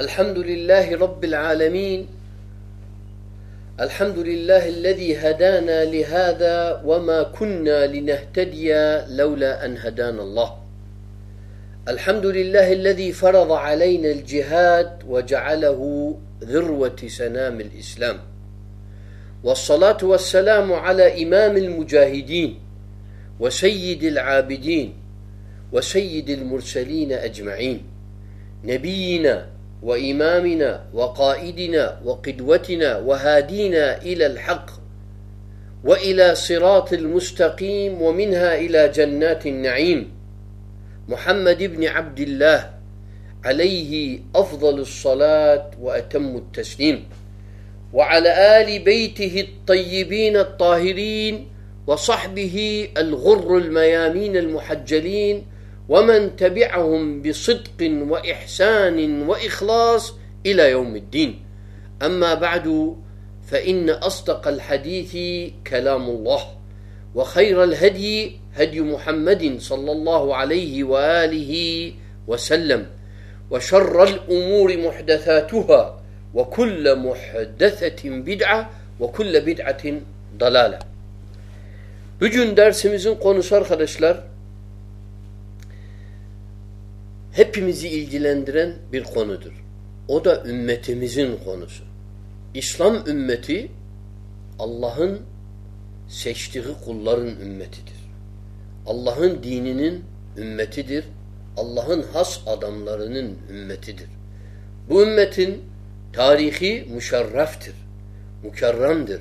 الحمد لله رب العالمين. الحمد لله الذي هدانا لهذا وما كنا لنهتدي لولا أن هدانا الله. الحمد لله الذي فرض علينا الجهاد وجعله ذروة سنام الإسلام. والصلاة والسلام على إمام المجاهدين وسيد العابدين وسيد المرسلين أجمعين. نبينا وإمامنا وقائدنا وقدوتنا وهادينا إلى الحق وإلى صراط المستقيم ومنها إلى جنات النعيم. محمد بن عبد الله عليه أفضل الصلاة وأتم التسليم. وعلى آل بيته الطيبين الطاهرين وصحبه الغر الميامين المحجلين ومن تبعهم بصدق وإحسان وإخلاص إلى يوم الدين. أما بعد فإن أصدق الحديث كلام الله وخير الهدي هدي محمد صلى الله عليه وآله وسلم وشر الأمور محدثاتها وكل محدثة بدعة وكل بدعة ضلالة. Bugün dersimizin konusu arkadaşlar hepimizi ilgilendiren bir konudur. O da ümmetimizin konusu. İslam ümmeti Allah'ın seçtiği kulların ümmetidir. Allah'ın dininin ümmetidir. Allah'ın has adamlarının ümmetidir. Bu ümmetin tarihi müşerreftir. Mükerremdir.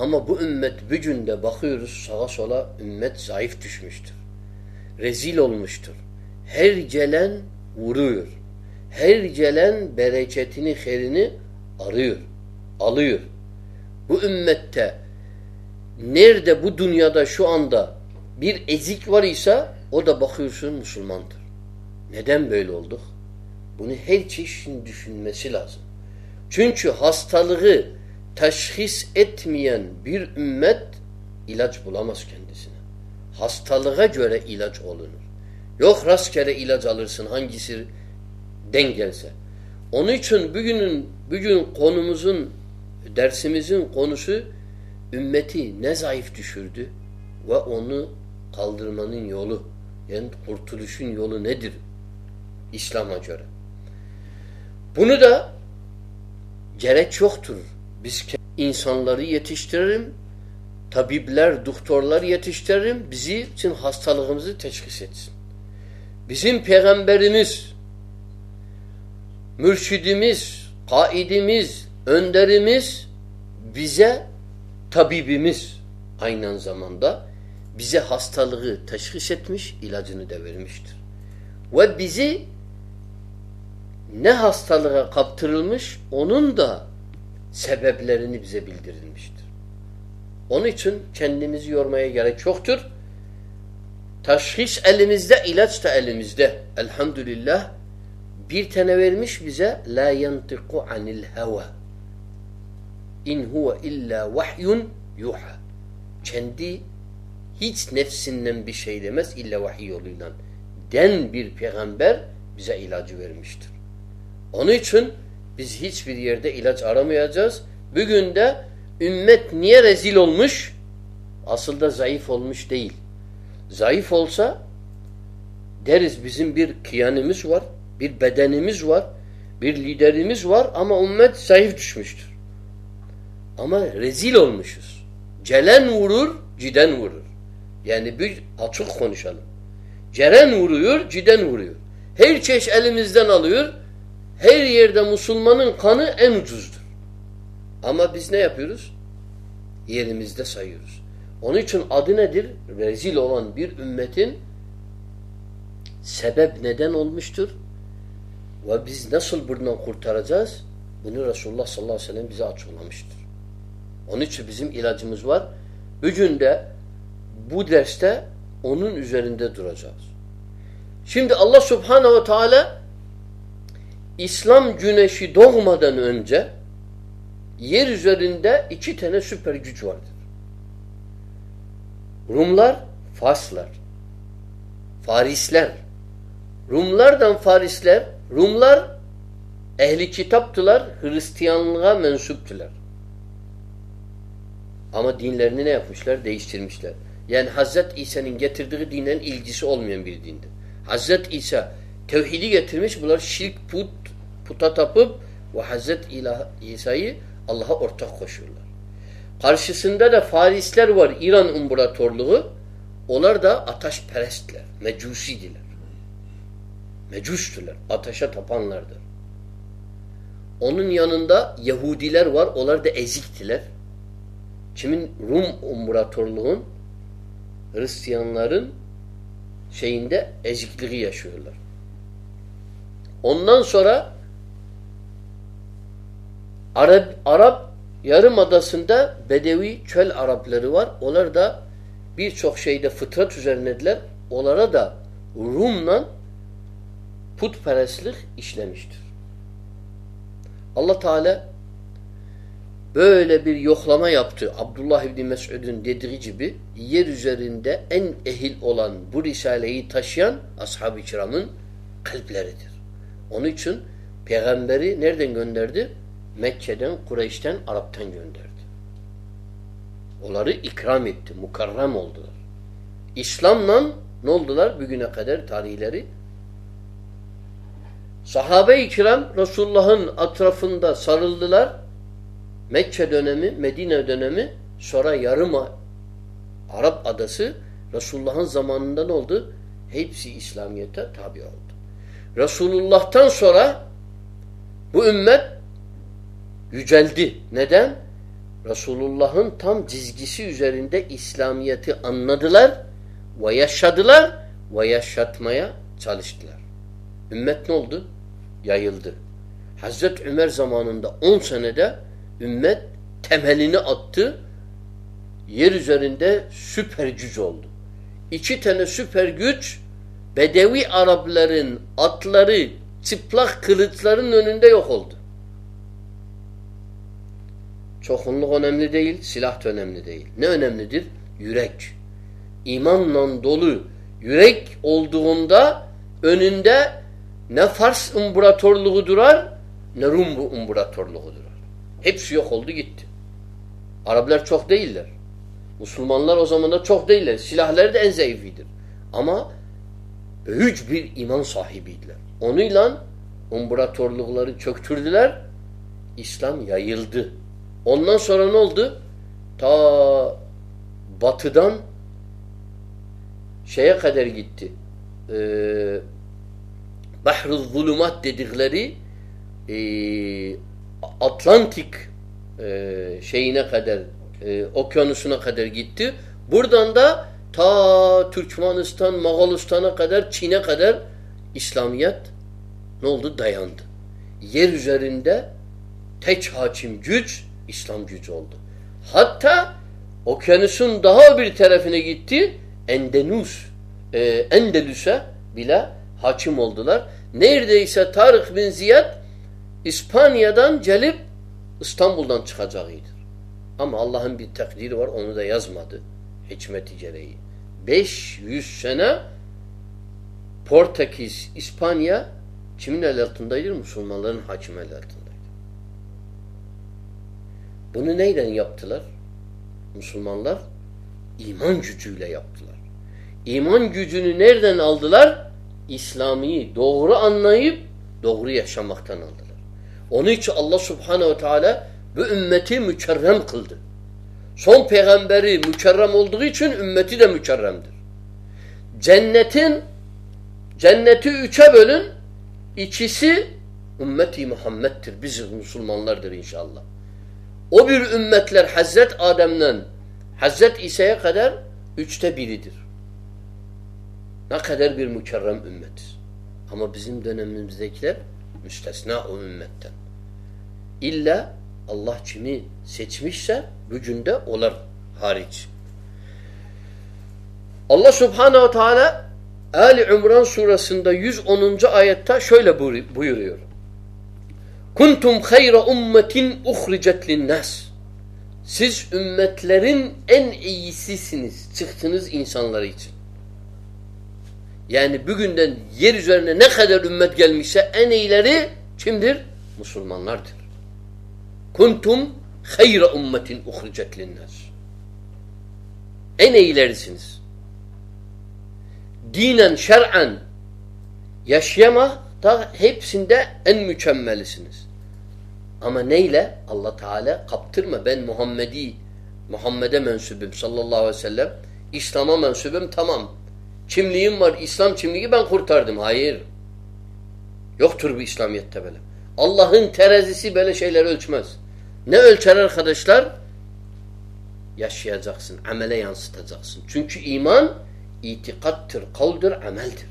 Ama bu ümmet bir günde bakıyoruz sağa sola ümmet zayıf düşmüştür. Rezil olmuştur. Her gelen vuruyor. Her gelen bereketini, herini arıyor, alıyor. Bu ümmette nerede bu dünyada şu anda bir ezik var ise o da bakıyorsun Müslümandır. Neden böyle olduk? Bunu her çeşit düşünmesi lazım. Çünkü hastalığı teşhis etmeyen bir ümmet ilaç bulamaz kendisine. Hastalığa göre ilaç olunur. Yok rastgele ilaç alırsın hangisi denk. Onun için bugünün bugün konumuzun dersimizin konusu ümmeti ne zayıf düşürdü ve onu kaldırmanın yolu yani kurtuluşun yolu nedir İslam'a göre. Bunu da gerek yoktur. Biz insanları yetiştirelim, tabipler, doktorlar yetiştirelim, bizi için hastalığımızı teşhis etsin. Bizim peygamberimiz, mürşidimiz, kaidimiz, önderimiz bize tabibimiz aynı zamanda bize hastalığı teşhis etmiş, ilacını da vermiştir. Ve bizi ne hastalığa kaptırılmış onun da sebeplerini bize bildirilmiştir. Onun için kendimizi yormaya gerek yoktur. Teşhis elimizde, ilaç da elimizde. Elhamdülillah bir tane vermiş bize la yantiku anil heva. İn huve illa vahyun yuha. Kendi hiç nefsinden bir şey demez illa vahiy yoluyla. Den bir peygamber bize ilacı vermiştir. Onun için biz hiçbir yerde ilaç aramayacağız. Bugün de ümmet niye rezil olmuş? Asıl da zayıf olmuş değil. Zayıf olsa deriz bizim bir kıyanımız var, bir bedenimiz var, bir liderimiz var ama ümmet zayıf düşmüştür. Ama rezil olmuşuz. Celen vurur, ciden vurur. Yani bir açık konuşalım. Ceren vuruyor, ciden vuruyor. Her çeşit elimizden alıyor. Her yerde Müslümanın kanı en ucuzdur. Ama biz ne yapıyoruz? Yerimizde sayıyoruz. Onun için adı nedir? Rezil olan bir ümmetin sebep neden olmuştur? Ve biz nasıl buradan kurtaracağız? Bunu Resulullah sallallahu aleyhi ve sellem bize açıklamıştır. Onun için bizim ilacımız var. Bugün de bu derste onun üzerinde duracağız. Şimdi Allah subhanehu ve teala İslam güneşi doğmadan önce yer üzerinde iki tane süper güç vardır. Rumlar, Farslar. Farisler. Rumlardan Farisler, Rumlar Ehli kitaptılar, Hristiyanlığa mensuptular. Ama dinlerini ne yapmışlar? Değiştirmişler. Yani Hazret İsa'nın getirdiği dinlerin ilgisi olmayan bir dindir. Hazret İsa tevhidi getirmiş. Bunlar şirk put, puta tapıp ve Hazret İsa'yı Allah'a ortak koşuyorlar. Karşısında da Farisler var. İran İmparatorluğu. Onlar da ateşperestler. Mecusidiler. Mecustular. Ateşe tapanlardır. Onun yanında Yahudiler var. Onlar da eziktiler. Kimin? Rum İmparatorluğun Hristiyanların şeyinde ezikliği yaşıyorlar. Ondan sonra Arap, Arap Yarımadası'nda Bedevi çöl Arapları var. Onlar da birçok şeyde fıtrat üzerinediler. Onlara da Rum'la putperestlik işlemiştir. Allah Teala böyle bir yoklama yaptı. Abdullah İbni Mesud'un dediği gibi yer üzerinde en ehil olan bu risaleyi taşıyan ashab-ı kiramın kalpleridir. Onun için peygamberi nereden gönderdi? Mekke'den, Kureyş'ten, Arap'tan gönderdi. Onları ikram etti, mukarrem oldular. İslam'la ne oldular bugüne kadar tarihleri? Sahabe-i kiram Resulullah'ın etrafında sarıldılar. Mekke dönemi, Medine dönemi sonra yarım Arap adası Resulullah'ın zamanında ne oldu? Hepsi İslamiyet'e tabi oldu. Resulullah'tan sonra bu ümmet yüceldi. Neden? Resulullah'ın tam çizgisi üzerinde İslamiyet'i anladılar ve yaşadılar ve yaşatmaya çalıştılar. Ümmet ne oldu? Yayıldı. Hazreti Ömer zamanında 10 senede ümmet temelini attı. Yer üzerinde süper güç oldu. İki tane süper güç Bedevi Arapların atları çıplak kılıçların önünde yok oldu. Çokunluk önemli değil, silah da önemli değil. Ne önemlidir? Yürek. İmanla dolu yürek olduğunda önünde ne Fars imparatorluğu durar ne Rum imparatorluğu durar. Hepsi yok oldu gitti. Araplar çok değiller. Müslümanlar o zaman da çok değiller. Silahları da en zayıfidir. Ama büyük bir iman sahibiydiler. Onunla imparatorlukları çöktürdüler. İslam yayıldı. Ondan sonra ne oldu? Ta batıdan şeye kadar gitti. Ee, Bahrı Zulumat dedikleri e, Atlantik e, şeyine kadar e, okyanusuna kadar gitti. Buradan da ta Türkmenistan, Moğolistan'a kadar, Çin'e kadar İslamiyet ne oldu? Dayandı. Yer üzerinde tek hakim güç İslam gücü oldu. Hatta okyanusun daha bir tarafına gitti. Endenus, e, Endelüs'e bile hakim oldular. Neredeyse Tarık bin Ziyad İspanya'dan gelip İstanbul'dan çıkacağıdır. Ama Allah'ın bir takdiri var onu da yazmadı. Hikmeti gereği. 500 sene Portekiz, İspanya kimin el altındaydı? Müslümanların hakim el altındaydı. Bunu neyden yaptılar? Müslümanlar iman gücüyle yaptılar. İman gücünü nereden aldılar? İslami'yi doğru anlayıp doğru yaşamaktan aldılar. Onun için Allah subhanehu ve teala bu ümmeti mükerrem kıldı. Son peygamberi mükerrem olduğu için ümmeti de mükerremdir. Cennetin cenneti üçe bölün ikisi ümmeti Muhammed'dir. Biz Müslümanlardır inşallah. O bir ümmetler Hazret Adem'den Hazret İsa'ya kadar üçte biridir. Ne kadar bir mükerrem ümmetiz. Ama bizim dönemimizdekiler müstesna o ümmetten. İlla Allah kimi seçmişse gücünde olar hariç. Allah subhanehu ve teala Ali İmran surasında 110. ayette şöyle buyuruyor. Kuntum hayra ummetin uhricet linnas. Siz ümmetlerin en iyisisiniz. Çıktınız insanlar için. Yani bugünden yer üzerine ne kadar ümmet gelmişse en iyileri kimdir? Müslümanlardır. Kuntum hayra ummetin uhricet linnas. En iyilerisiniz. Dinen, şer'en yaşayama da hepsinde en mükemmelisiniz. Ama neyle? Allah Teala kaptırma. Ben Muhammedi Muhammed'e mensubum sallallahu aleyhi ve sellem. İslam'a mensubum tamam. Kimliğim var. İslam kimliği ben kurtardım. Hayır. Yoktur bu İslamiyet'te böyle. Allah'ın terazisi böyle şeyler ölçmez. Ne ölçer arkadaşlar? Yaşayacaksın. Amele yansıtacaksın. Çünkü iman itikattır, kavldır, ameldir.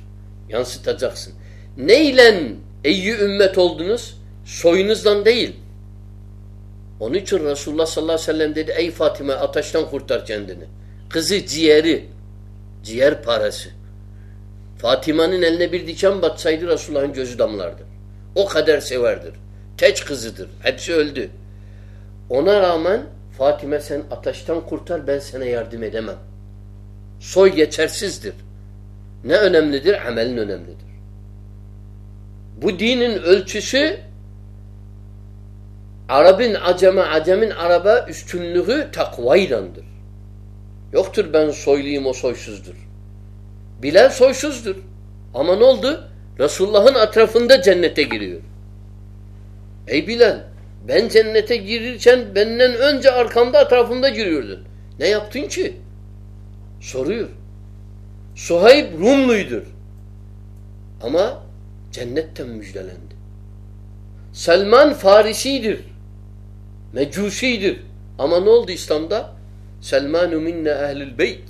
Yansıtacaksın. Neyle eyyü ümmet oldunuz? Soyunuzdan değil. Onun için Resulullah sallallahu aleyhi ve sellem dedi ey Fatime ateşten kurtar kendini. Kızı ciğeri, ciğer parası. Fatıma'nın eline bir diken batsaydı Resulullah'ın gözü damlardı. O kadar severdir. Teç kızıdır. Hepsi öldü. Ona rağmen Fatime sen ateşten kurtar ben sana yardım edemem. Soy geçersizdir. Ne önemlidir? Amelin önemlidir. Bu dinin ölçüsü Arap'ın aceme, acemin Arap'a üstünlüğü takvaylandır. Yoktur ben soyluyum o soysuzdur. Bilal soysuzdur. Ama ne oldu? Resulullah'ın etrafında cennete giriyor. Ey Bilal ben cennete girirken benden önce arkamda etrafımda giriyordun. Ne yaptın ki? Soruyor. Suhayb Rumluydur. Ama cennetten müjdelendi. Selman Farisidir. Mecusidir. Ama ne oldu İslam'da? Selmanu minne ehlül beyt.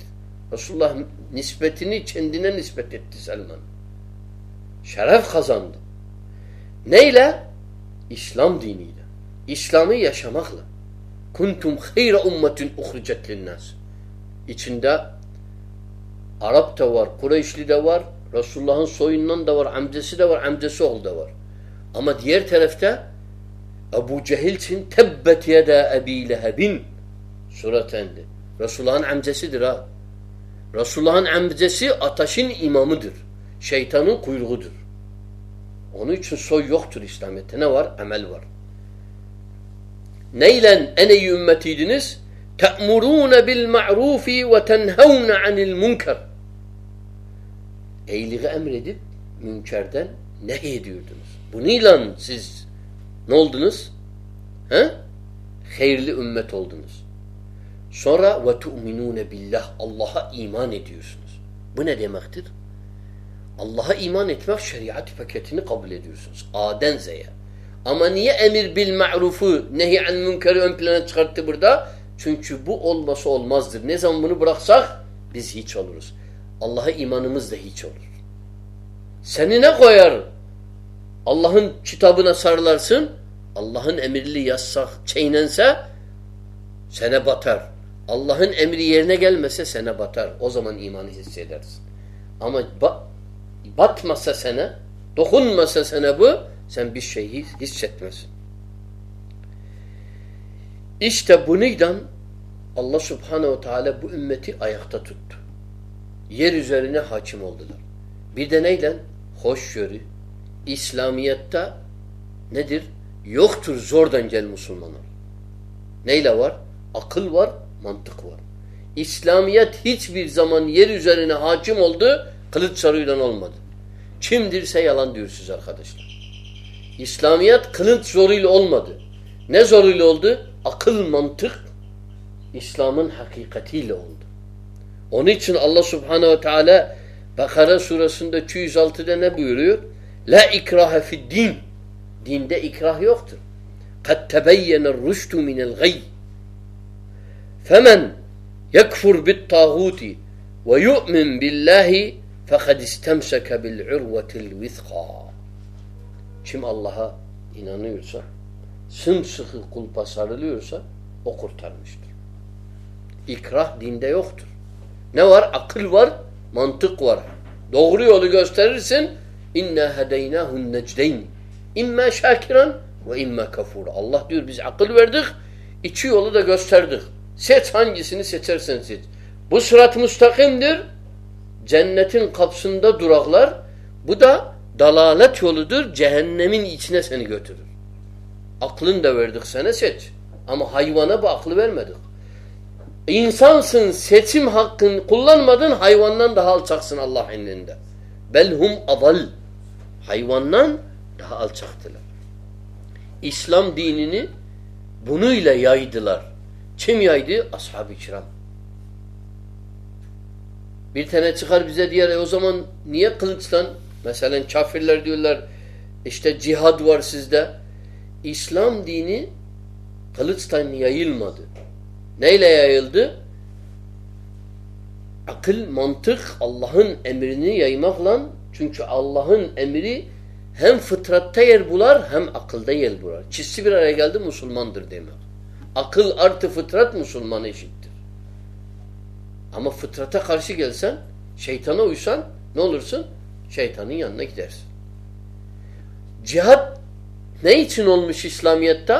Resulullah nispetini kendine nispet etti Selman. Şeref kazandı. Neyle? İslam diniyle. İslam'ı yaşamakla. Kuntum hayra ummetin uhricet linnas. İçinde Arap da var, Kureyşli de var, Resulullah'ın soyundan da var, amcası da var, amcası oğlu da var. Ama diğer tarafta Ebu Cehil için tebbet yeda ebi lehebin surat endi. Resulullah'ın amcasıdır ha. Resulullah'ın amcası ateşin imamıdır. Şeytanın kuyruğudur. Onun için soy yoktur İslamiyet'te. Ne var? Emel var. Neyle en iyi ümmetiydiniz? te'murûne bil ma'rufi ve tenhevne anil münker. İyiliği emredip münkerden nehyediyordunuz. Bununla siz ne oldunuz? He? Hayırlı ümmet oldunuz. Sonra ve tu'minûne billah Allah'a iman ediyorsunuz. Bu ne demektir? Allah'a iman etmek şeriat paketini kabul ediyorsunuz. A'den Z'ye. Ama niye emir bil ma'rufu nehi an münkeri ön plana çıkarttı burada? Çünkü bu olması olmazdır. Ne zaman bunu bıraksak biz hiç oluruz. Allah'a imanımız da hiç olur. Seni ne koyar? Allah'ın kitabına sarılarsın. Allah'ın emirli yazsak çiğnense sene batar. Allah'ın emri yerine gelmese sene batar. O zaman imanı hissedersin. Ama ba batmasa sene, dokunmasa sene bu, sen bir şey hissetmezsin. İşte bu neyden Allah subhanehu teala bu ümmeti ayakta tuttu. Yer üzerine hakim oldular. Bir de neyden? Hoşgörü. İslamiyette nedir? Yoktur zordan gel Müslümanlar. Neyle var? Akıl var, mantık var. İslamiyet hiçbir zaman yer üzerine hakim oldu, kılıç sarıyla olmadı. Kimdirse yalan diyorsunuz arkadaşlar. İslamiyet kılıç zoruyla olmadı. Ne zoruyla oldu? Akıl, mantık İslam'ın hakikatiyle oldu. Onun için Allah Subhanahu ve Teala Bakara suresinde 206'da ne buyuruyor? La ikrahe fid din. Dinde ikrah yoktur. Kad tebeyyene rüştü minel gayy. Femen yekfur bit tağuti ve yu'min billahi fekad istemseke bil urvetil vizqa. Kim Allah'a inanıyorsa, sımsıkı kulpa sarılıyorsa o kurtarmıştır. İkrah dinde yoktur. Ne var? Akıl var, mantık var. Doğru yolu gösterirsin. İnna hedeynâhun necdeyn. İmmâ şakiran ve immâ kafur. Allah diyor biz akıl verdik, iki yolu da gösterdik. Seç hangisini seçersen seç. Bu sırat müstakimdir. Cennetin kapısında duraklar. Bu da dalalet yoludur. Cehennemin içine seni götürür. Aklını da verdik sana seç. Ama hayvana bu aklı vermedik. İnsansın seçim hakkını kullanmadın hayvandan daha alçaksın Allah indinde. Belhum adal. Hayvandan daha alçaktılar. İslam dinini bunuyla yaydılar. Kim yaydı? Ashab-ı kiram. Bir tane çıkar bize diğer e o zaman niye kılıçtan? Mesela kafirler diyorlar işte cihad var sizde. İslam dini kılıçtan yayılmadı. Neyle yayıldı? Akıl, mantık, Allah'ın emrini yaymakla çünkü Allah'ın emri hem fıtratta yer bular hem akılda yer bular. Çizsi bir araya geldi Müslümandır demek. Akıl artı fıtrat Müslüman eşittir. Ama fıtrata karşı gelsen, şeytana uysan ne olursun? Şeytanın yanına gidersin. Cihad ne için olmuş İslamiyet'te?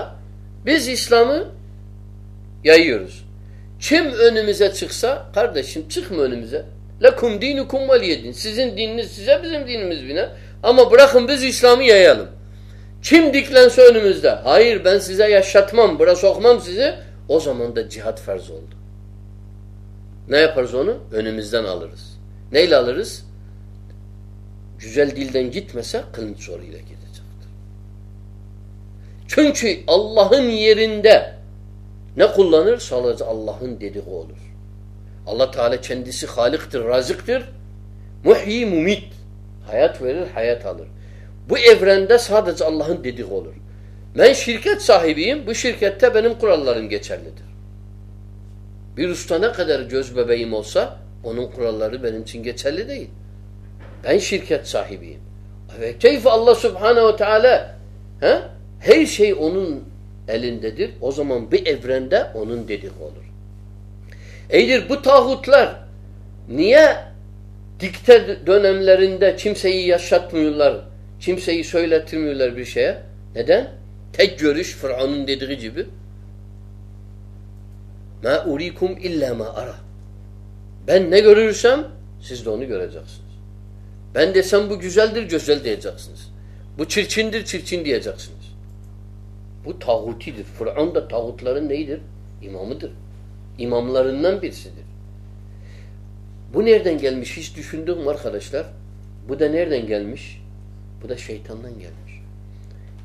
Biz İslam'ı yayıyoruz. Kim önümüze çıksa, kardeşim çıkma önümüze. Lekum dinukum veliyedin. Sizin dininiz size, bizim dinimiz bine. Ama bırakın biz İslam'ı yayalım. Kim diklense önümüzde. Hayır ben size yaşatmam, bura sokmam sizi. O zaman da cihat farz oldu. Ne yaparız onu? Önümüzden alırız. Neyle alırız? Güzel dilden gitmese kılınç soruyla gidecektir. Çünkü Allah'ın yerinde ne kullanır? Sadece Allah'ın dediği olur. Allah Teala kendisi haliktir, razıktır. Muhyi mumit. Hayat verir, hayat alır. Bu evrende sadece Allah'ın dediği olur. Ben şirket sahibiyim. Bu şirkette benim kurallarım geçerlidir. Bir usta ne kadar göz bebeğim olsa onun kuralları benim için geçerli değil. Ben şirket sahibiyim. Ve keyfe Allah subhanehu teala he? her şey onun elindedir. O zaman bir evrende onun dediği olur. Eydir bu tağutlar niye dikte dönemlerinde kimseyi yaşatmıyorlar, kimseyi söyletmiyorlar bir şeye? Neden? Tek görüş Fıraun'un dediği gibi Ma urikum illa ma ara. Ben ne görürsem siz de onu göreceksiniz. Ben desem bu güzeldir, güzel diyeceksiniz. Bu çirkindir, çirkin diyeceksiniz. Bu tağutidir. Fıraun da tağutların neyidir? İmamıdır. İmamlarından birisidir. Bu nereden gelmiş hiç düşündüm mü arkadaşlar? Bu da nereden gelmiş? Bu da şeytandan gelmiş.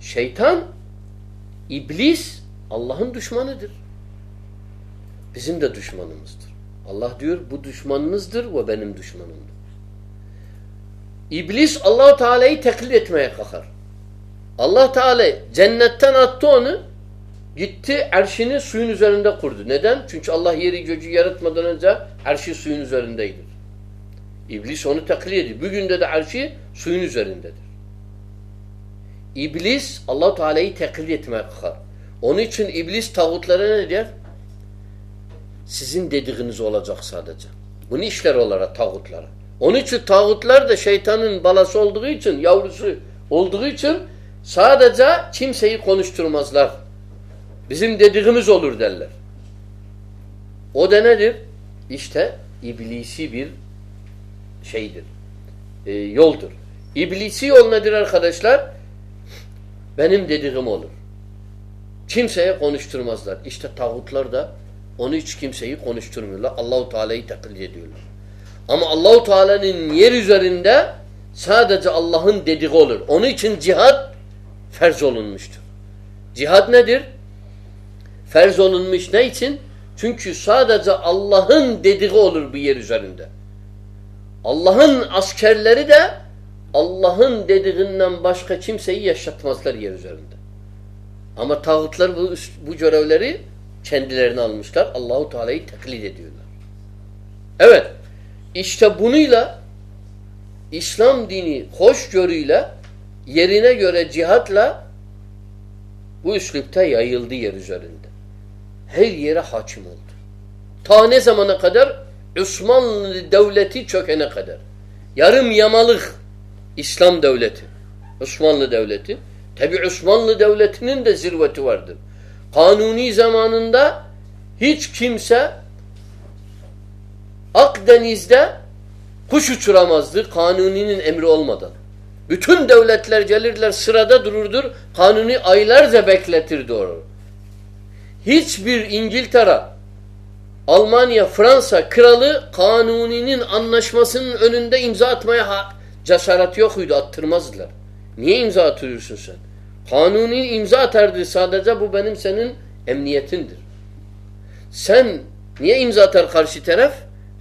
Şeytan, iblis Allah'ın düşmanıdır. Bizim de düşmanımızdır. Allah diyor bu düşmanınızdır ve benim düşmanımdır. İblis Allahu Teala'yı teklit etmeye kalkar. Allah Teala cennetten attı onu. Gitti erşini suyun üzerinde kurdu. Neden? Çünkü Allah yeri göcü yaratmadan önce erşi suyun üzerindeydi. İblis onu taklit ediyor. Bugün de de erşi suyun üzerindedir. İblis Allah Teala'yı taklit etmeye kalkar. Onun için iblis tağutlara ne der? Sizin dediğiniz olacak sadece. Bunu işler olarak tağutlara. Onun için tağutlar da şeytanın balası olduğu için, yavrusu olduğu için sadece kimseyi konuşturmazlar. Bizim dediğimiz olur derler. O da nedir? İşte iblisi bir şeydir. E, yoldur. İblisi yol nedir arkadaşlar? Benim dediğim olur. Kimseye konuşturmazlar. İşte tağutlar da onu hiç kimseyi konuşturmuyorlar. Allahu Teala'yı taklit ediyorlar. Ama Allahu Teala'nın yer üzerinde sadece Allah'ın dediği olur. Onun için cihad ferz olunmuştur. Cihad nedir? Ferz olunmuş ne için? Çünkü sadece Allah'ın dediği olur bu yer üzerinde. Allah'ın askerleri de Allah'ın dediğinden başka kimseyi yaşatmazlar yer üzerinde. Ama tağutlar bu, bu görevleri kendilerine almışlar. Allahu Teala'yı taklit ediyorlar. Evet. İşte bunuyla İslam dini hoşgörüyle yerine göre cihatla bu üslupta yayıldı yer üzerinde. Her yere hakim oldu. Ta ne zamana kadar? Osmanlı devleti çökene kadar. Yarım yamalık İslam devleti. Osmanlı devleti. Tabi Osmanlı devletinin de zirveti vardır. Kanuni zamanında hiç kimse Akdeniz'de kuş uçuramazdı kanuninin emri olmadan. Bütün devletler gelirler sırada dururdur. Kanuni aylarca bekletirdi onu. Hiçbir İngiltere, Almanya, Fransa kralı kanuninin anlaşmasının önünde imza atmaya cesaret yokuydu. Attırmazdılar. Niye imza atıyorsun sen? Kanuni imza atardı sadece bu benim senin emniyetindir. Sen niye imza atar karşı taraf?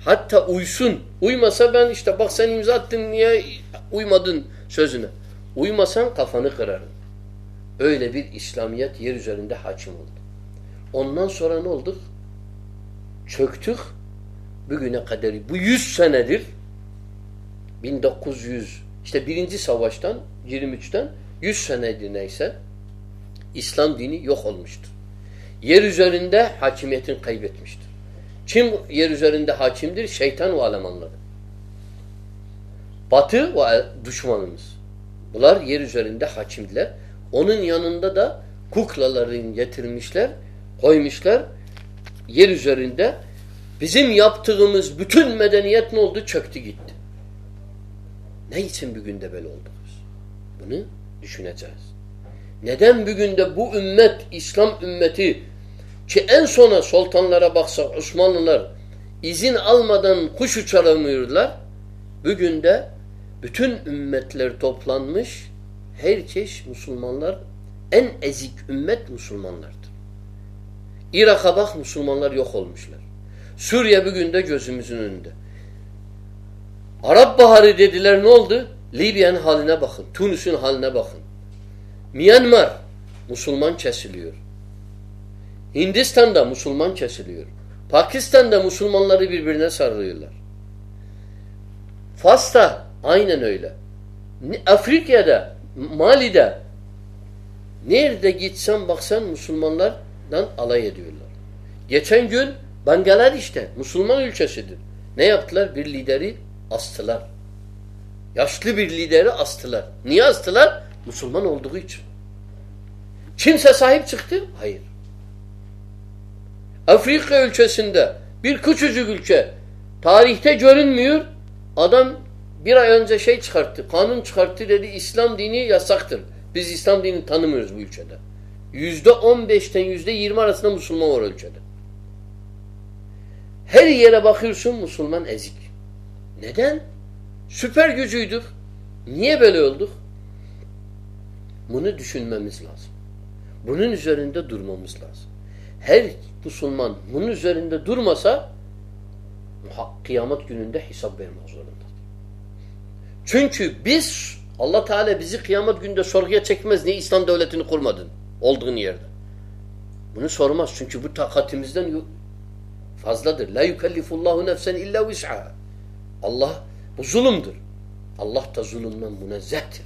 Hatta uysun. Uymasa ben işte bak sen imza attın niye uymadın sözüne. Uymasan kafanı kırarım. Öyle bir İslamiyet yer üzerinde hakim oldu. Ondan sonra ne olduk? Çöktük. Bugüne kadar bu yüz senedir 1900 işte birinci savaştan 23'ten 100 senedir neyse İslam dini yok olmuştur. Yer üzerinde hakimiyetini kaybetmiştir. Kim yer üzerinde hakimdir? Şeytan ve alemanları. Batı ve düşmanımız. Bunlar yer üzerinde hakimdiler. Onun yanında da kuklaların getirmişler, koymuşlar. Yer üzerinde bizim yaptığımız bütün medeniyet ne oldu? Çöktü gitti. Ne için bugün de böyle olduk Bunu düşüneceğiz. Neden bugün de bu ümmet, İslam ümmeti ki en sona sultanlara baksak Osmanlılar izin almadan kuş uçaramıyorlar. Bugün de bütün ümmetler toplanmış her çeşit Müslümanlar en ezik ümmet Müslümanlardır. Irak'a bak Müslümanlar yok olmuşlar. Suriye bugün de gözümüzün önünde. Arap Baharı dediler ne oldu? Libya'nın haline bakın. Tunus'un haline bakın. Myanmar Müslüman kesiliyor. Hindistan'da Müslüman kesiliyor. Pakistan'da Müslümanları birbirine sarılıyorlar. Fas'ta aynen öyle. Afrika'da, Mali'de nerede gitsen baksan Müslümanlardan alay ediyorlar. Geçen gün Bangladeş'te Müslüman ülkesidir. Ne yaptılar? Bir lideri astılar. Yaşlı bir lideri astılar. Niye astılar? Müslüman olduğu için. Kimse sahip çıktı? Hayır. Afrika ülkesinde bir küçücük ülke tarihte görünmüyor. Adam bir ay önce şey çıkarttı, kanun çıkarttı dedi İslam dini yasaktır. Biz İslam dinini tanımıyoruz bu ülkede. Yüzde on beşten yüzde yirmi arasında Müslüman var ülkede. Her yere bakıyorsun Müslüman ezik. Neden? Süper gücüydük. Niye böyle olduk? Bunu düşünmemiz lazım. Bunun üzerinde durmamız lazım. Her Müslüman bunun üzerinde durmasa kıyamet gününde hesap vermek zorundadır. Çünkü biz Allah Teala bizi kıyamet gününde sorguya çekmez. Niye İslam devletini kurmadın? Olduğun yerde. Bunu sormaz. Çünkü bu takatimizden fazladır. La yukellifullahu nefsen illa vis'aha. Allah bu zulümdür. Allah da zulümden münezzehtir.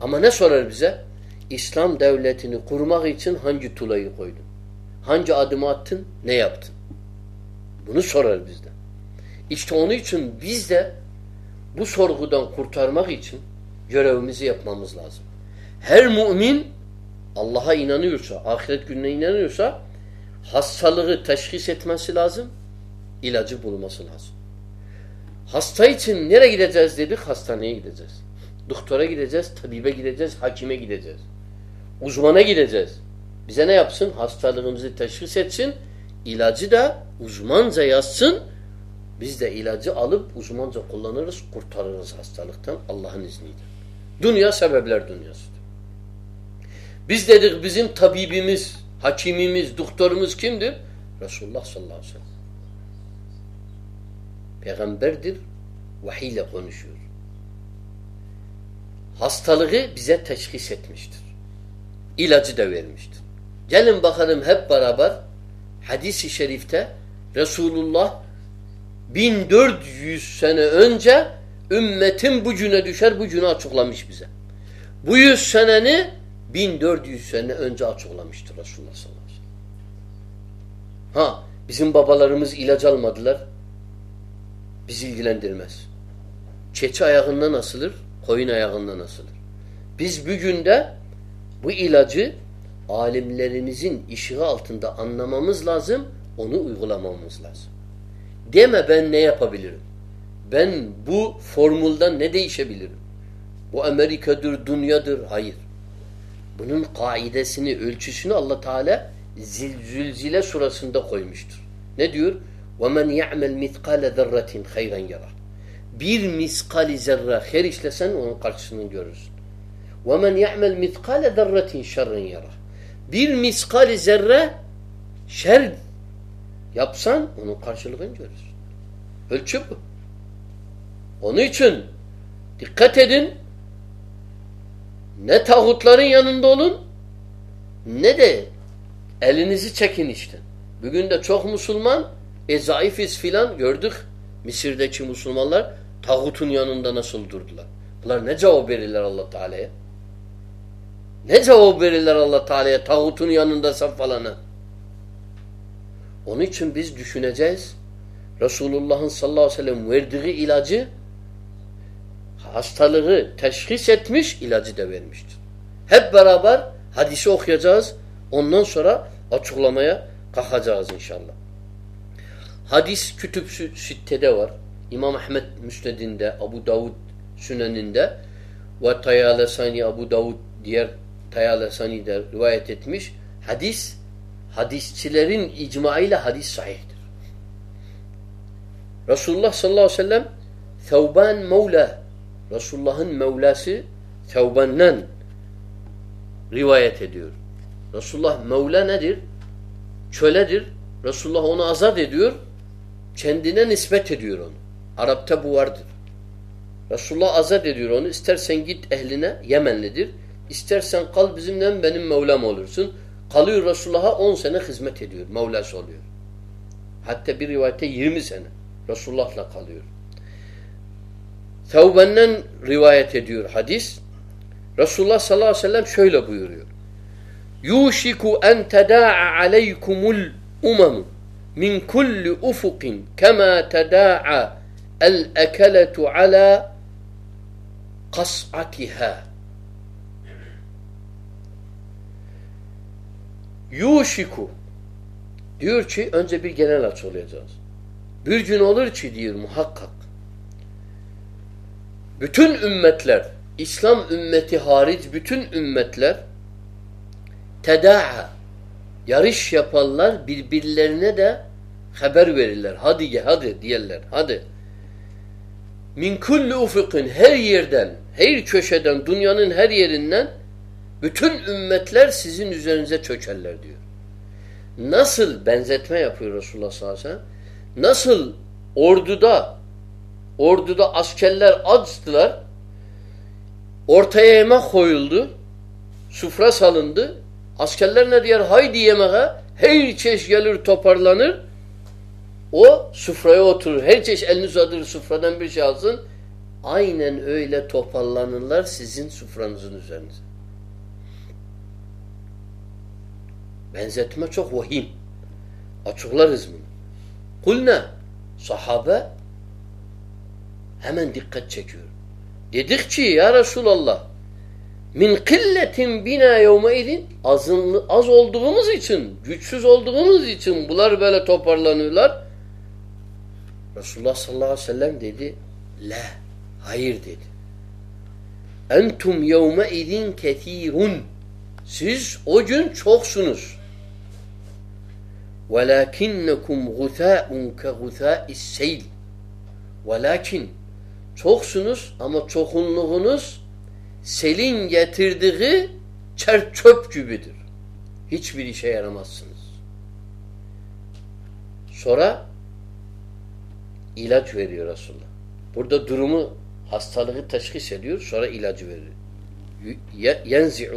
Ama ne sorar bize? İslam devletini kurmak için hangi tulayı koydun? Hangi adımı attın? Ne yaptın? Bunu sorar bizden. İşte onun için biz de bu sorgudan kurtarmak için görevimizi yapmamız lazım. Her mümin Allah'a inanıyorsa, ahiret gününe inanıyorsa hastalığı teşhis etmesi lazım, ilacı bulması lazım. Hasta için nereye gideceğiz dedik? Hastaneye gideceğiz. Doktora gideceğiz, tabibe gideceğiz, hakime gideceğiz. Uzmana gideceğiz. Bize ne yapsın? Hastalığımızı teşhis etsin. ilacı da uzmanca yazsın. Biz de ilacı alıp uzmanca kullanırız, kurtarırız hastalıktan Allah'ın izniyle. Dünya sebepler dünyasıdır. Biz dedik bizim tabibimiz, hakimimiz, doktorumuz kimdir? Resulullah sallallahu aleyhi ve sellem. Peygamberdir, vahiy ile konuşuyor. Hastalığı bize teşhis etmiştir. İlacı da vermiştir. Gelin bakalım hep beraber hadis-i şerifte Resulullah 1400 sene önce ümmetin bu güne düşer bu günü açıklamış bize. Bu yüz seneni 1400 sene önce açıklamıştır Resulullah sallallahu aleyhi ve sellem. Ha bizim babalarımız ilaç almadılar. Bizi ilgilendirmez. Keçi ayağından asılır, koyun ayağından asılır. Biz bugün de bu ilacı alimlerimizin işiği altında anlamamız lazım, onu uygulamamız lazım. Deme ben ne yapabilirim? Ben bu formülden ne değişebilirim? Bu Amerika'dır, dünyadır. Hayır. Bunun kaidesini, ölçüsünü Allah Teala Zilzile surasında koymuştur. Ne diyor? وَمَنْ يَعْمَلْ مِثْقَالَ ذَرَّةٍ خَيْرًا يَرَى Bir miskali zerre her işlesen onun karşısını görürsün. وَمَنْ يَعْمَلْ مِثْقَالَ ذَرَّةٍ شَرًّا يَرَى Bir miskali zerre şer yapsan onun karşılığını görürsün. Ölçü bu. Onun için dikkat edin ne tağutların yanında olun ne de elinizi çekin işte. Bugün de çok Müslüman e zayıfiz filan gördük. Mısır'daki Müslümanlar tağutun yanında nasıl durdular. Bunlar ne cevap verirler Allah Teala'ya? Ne cevap verirler Allah Teala'ya tağutun yanında falana? Onun için biz düşüneceğiz. Resulullah'ın sallallahu aleyhi ve sellem verdiği ilacı hastalığı teşhis etmiş, ilacı da vermiştir. Hep beraber hadisi okuyacağız. Ondan sonra açıklamaya kalkacağız inşallah. Hadis kütüb sittede var. İmam Ahmet Müsned'inde, Abu Davud Sünen'inde ve Tayalesani Abu Davud diğer Tayalesani'de rivayet etmiş. Hadis, hadisçilerin icmaıyla hadis sahihtir. Resulullah sallallahu aleyhi ve sellem Thevban Mevla Resulullah'ın Mevlası Thevban'dan rivayet ediyor. Resulullah Mevla nedir? Köledir. Resulullah onu azat ediyor. Kendine nispet ediyor onu. Arap'ta bu vardır. Resulullah azat ediyor onu. İstersen git ehline Yemenlidir. İstersen kal bizimle benim Mevlam olursun. Kalıyor Resulullah'a 10 sene hizmet ediyor. Mevlası oluyor. Hatta bir rivayette 20 sene Resulullah'la kalıyor. Tevben'den rivayet ediyor hadis. Resulullah sallallahu aleyhi ve sellem şöyle buyuruyor. Yuşiku en teda'a aleykumul umemu min kulli ufukin kema teda'a el ekeletu ala kas'atiha. Yuşiku diyor ki önce bir genel açıklayacağız. Bir gün olur ki diyor muhakkak bütün ümmetler İslam ümmeti hariç bütün ümmetler tedaa yarış yaparlar birbirlerine de haber verirler. Hadi gel hadi diyorlar. Hadi. Min kulli ufukin her yerden, her köşeden, dünyanın her yerinden bütün ümmetler sizin üzerinize çökerler diyor. Nasıl benzetme yapıyor Resulullah sallallahu aleyhi ve sellem? Nasıl orduda orduda askerler açtılar ortaya yemek koyuldu sufra salındı Askerler ne diyor? Haydi yemeğe. Her çeşit gelir toparlanır. O sufraya oturur. Her çeşit elini uzatır sufradan bir şey alsın. Aynen öyle toparlanırlar sizin sufranızın üzerinize. Benzetme çok vahim. Açıklarız bunu. Kulna sahabe hemen dikkat çekiyor. Dedik ki ya Resulallah min killetin bina yevmeydin azınlı, az olduğumuz için, güçsüz olduğumuz için bunlar böyle toparlanıyorlar. Resulullah sallallahu aleyhi ve sellem dedi la, hayır dedi. Entum yevmeydin kethirun siz o gün çoksunuz. وَلَاكِنَّكُمْ غُثَاءٌ كَغُثَاءِ السَّيْلِ Velakin çoksunuz ama çokunluğunuz selin getirdiği çer çöp gibidir. Hiçbir işe yaramazsınız. Sonra ilaç veriyor Resulullah. Burada durumu hastalığı teşhis ediyor. Sonra ilacı veriyor. يَنْزِعُ